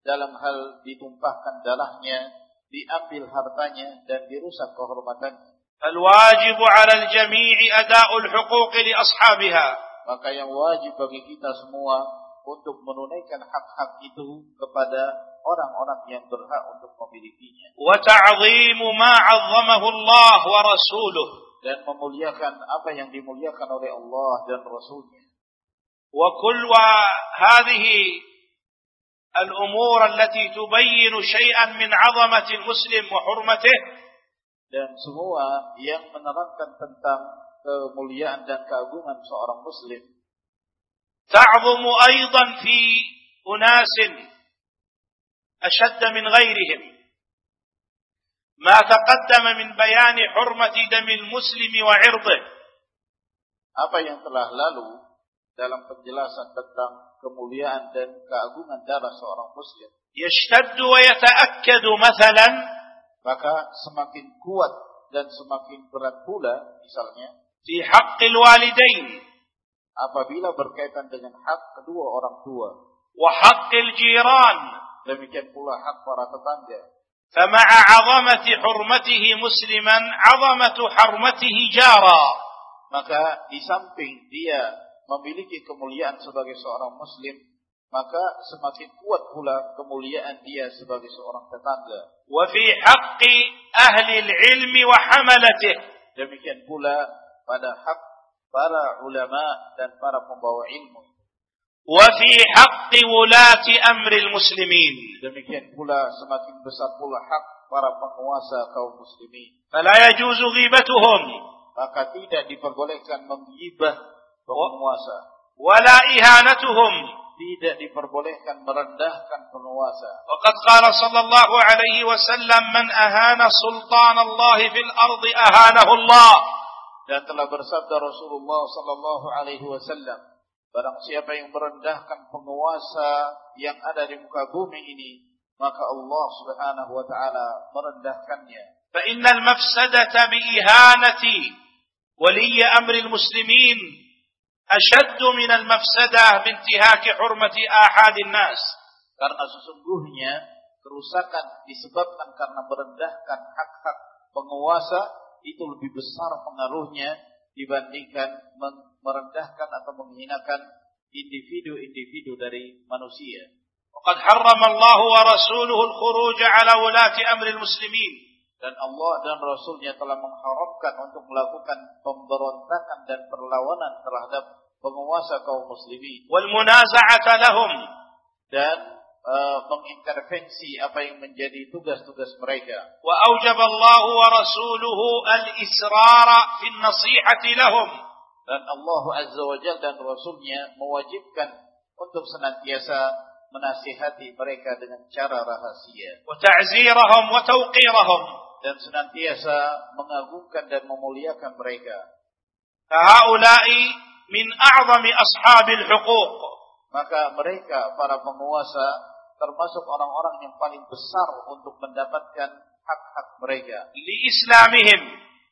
dalam hal ditumpahkan darahnya, diambil hartanya dan dirusak kehormatannya. Al-wajib 'ala al-jami'i ada'ul huquq li ashabiha. Maka yang wajib bagi kita semua untuk menunaikan hak-hak itu kepada orang-orang yang berhak untuk memilikinya. Wa ta'zimu ma 'azzamahu Allah wa rasuluh dan memuliakan apa yang dimuliakan oleh Allah dan Rasulnya. Wa kull wa hadhihi al-umur allati tubayyin shay'an min 'azamati al-muslim wa hurmatih dan semua yang menerangkan tentang kemuliaan dan keagungan seorang muslim تعظم أيضا في أناس أشد من غيرهم ما تقدم من بيان حرمة دم المسلم وعرضه apa yang telah lalu dalam penjelasan tentang kemuliaan dan keagungan darah seorang muslim يشتد ويتأكد مثلا maka semakin kuat dan semakin berat pula misalnya في حق الوالدين apabila berkaitan dengan hak kedua orang tua. Wa haqqil jiran. Demikian pula hak para tetangga. فمع عظمة حرمته مسلما عظمة حرمته جارا maka di samping dia memiliki kemuliaan sebagai seorang muslim maka semakin kuat pula kemuliaan dia sebagai seorang tetangga وفي حق أهل العلم وحملته demikian pula pada hak para ulama dan para pembawa ilmu. Wa fi haqqi wulati muslimin. Demikian pula semakin besar pula hak para penguasa kaum muslimin. Fala yajuzu. Maka tidak diperbolehkan menggibah penguasa. Wala ihanatuhum. Tidak diperbolehkan merendahkan penguasa. Waqad qala alaihi wasallam man ahana sultan Allah fil ardi ahanahu dan telah bersabda Rasulullah sallallahu alaihi wasallam barang siapa yang merendahkan penguasa yang ada di muka bumi ini maka Allah Subhanahu wa taala merendahkannya. Fa innal mafsadata bi ihanati wali amri muslimin ashadd min al mafsada bi intihaki hurmati ahadin nas. Karena sesungguhnya kerusakan disebabkan karena merendahkan hak-hak penguasa itu lebih besar pengaruhnya dibandingkan merendahkan atau menghinakan individu-individu dari manusia. Qad Allah wa rasuluhu al-khuruj ala amri muslimin. Dan Allah dan Rasulnya telah mengharamkan untuk melakukan pemberontakan dan perlawanan terhadap penguasa kaum muslimin. Wal munaza'ata lahum. Dan uh, mengintervensi apa yang menjadi tugas-tugas mereka wa aujaba Allah wa rasuluhu al-israra fi an-nasihati lahum dan Allah azza wa jalla dan rasulnya mewajibkan untuk senantiasa menasihati mereka dengan cara rahasia wa ta'zirahum wa tawqirahum dan senantiasa mengagungkan dan memuliakan mereka. Haula'i min a'zami ashabil huquq. Maka mereka para penguasa termasuk orang-orang yang paling besar untuk mendapatkan hak-hak mereka. Li islamihim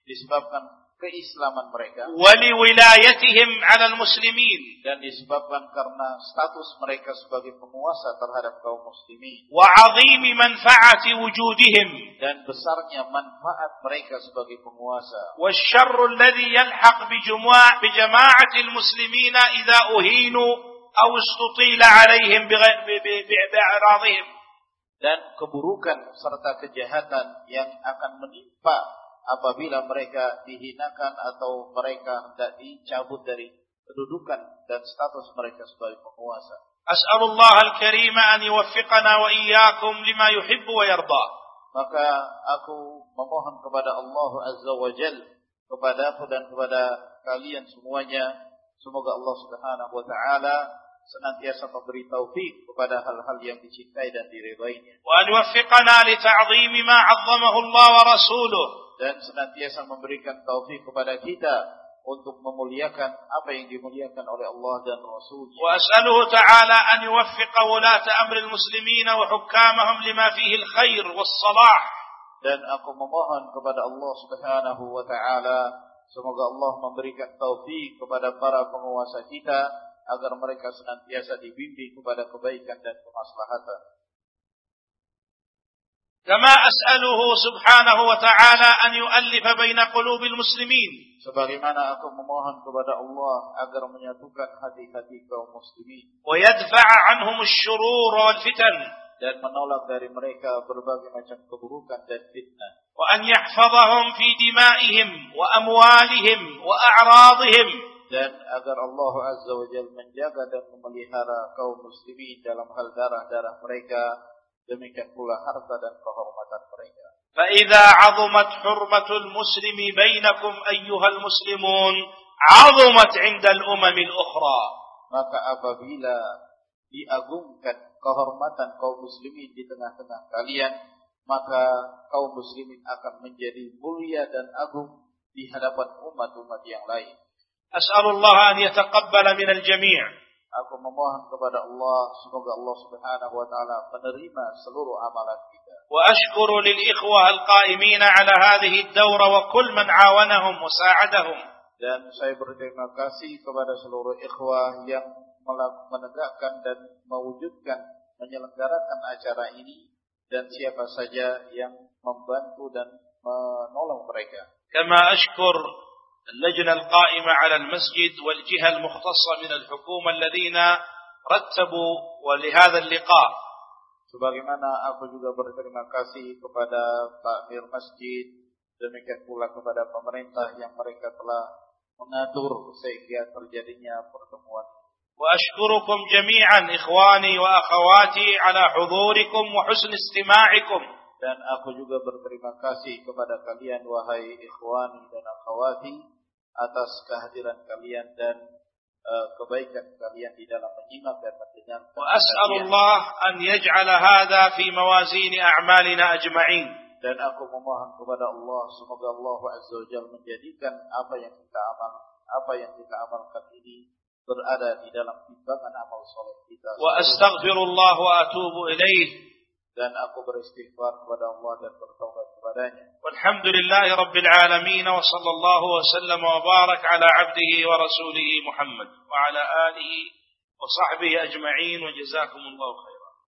disebabkan keislaman mereka. Wali wilayatihim 'ala muslimin. Dan disebabkan karena status mereka sebagai penguasa terhadap kaum muslimin. Wa 'azimi manfaati wujudihim. Dan besarnya manfaat mereka sebagai penguasa. Wasyarru alladhi yalhaq bi juma' bi jama'ati almuslimin idza uhinu aw istutila 'alaihim bi'aradihim dan keburukan serta kejahatan yang akan menimpa apabila mereka dihinakan atau mereka hendak dicabut dari kedudukan dan status mereka sebagai penguasa. As'alullah al-karim an yuwaffiqana wa iyyakum lima yuhibbu wa yarda. Maka aku memohon kepada Allah Azza wa Jal kepada aku dan kepada kalian semuanya semoga Allah Subhanahu wa taala senantiasa memberi taufik kepada hal-hal yang dicintai dan diridainya. Wa an yuwaffiqana li ta'zimi ma 'azzamahu Allah wa rasuluhu dan senantiasa memberikan taufik kepada kita untuk memuliakan apa yang dimuliakan oleh Allah dan Rasul. Wa as'aluhu ta'ala an yuwaffiqa wulata amri al-muslimin wa hukamahum lima fihi al-khair was-salah. Dan aku memohon kepada Allah Subhanahu wa taala semoga Allah memberikan taufik kepada para penguasa kita agar mereka senantiasa dibimbing kepada kebaikan dan kemaslahatan. كما أسأله سبحانه وتعالى أن يؤلف بين قلوب المسلمين sebagaimana aku memohon kepada Allah agar menyatukan hati-hati kaum muslimin ويدفع عنهم الشرور والفتن dan menolak dari mereka berbagai macam keburukan dan fitnah وأن يحفظهم في دمائهم وأموالهم وأعراضهم dan agar Allah Azza wa Jalla menjaga dan memelihara kaum muslimin dalam hal darah-darah mereka demikian pula harta dan kehormatan mereka. فإذا عظمت حرمة المسلم بينكم أيها المسلمون عظمت عند الأمم الأخرى maka apabila diagungkan kehormatan kaum muslimin di tengah-tengah kalian maka kaum muslimin akan menjadi mulia dan agung di hadapan umat-umat yang lain. As'alullah an yataqabbala min al-jami' Aku memohon kepada Allah semoga Allah Subhanahu wa taala menerima seluruh amalan kita. Wa ashkuru lil ikhwah al-qa'imin ala hadhihi ad-dawra wa kull man 'awanahum wa sa'adahum. Dan saya berterima kasih kepada seluruh ikhwah yang menegakkan dan mewujudkan menyelenggarakan acara ini dan siapa saja yang membantu dan menolong mereka. Kama ashkur اللجنة القائمة على المسجد والجهة المختصة من الحكومة الذين رتبوا ولهذا اللقاء sebagaimana aku juga berterima kasih kepada takmir masjid demikian pula kepada pemerintah yang mereka telah mengatur sehingga terjadinya pertemuan وأشكركم جميعا إخواني وأخواتي على حضوركم وحسن استماعكم dan aku juga berterima kasih kepada kalian wahai ikhwani dan akhwati atas kehadiran kalian dan uh, kebaikan kalian di dalam menyimak dan mendengar. Wa as'alullah an yaj'ala hadha fi mawazin a'malina ajma'in. Dan aku memohon kepada Allah semoga Allah Azza wa Jalla menjadikan apa yang kita amal apa yang kita amalkan ini berada di dalam timbangan amal soleh kita. Wa astaghfirullah wa atubu ilaih dan aku beristighfar kepada Allah dan bertobat kepadanya. Wa والحمد لله رب العالمين وصلى الله وسلم وبارك على عبده ورسوله محمد وعلى آله وصحبه أجمعين وجزاكم الله خيرا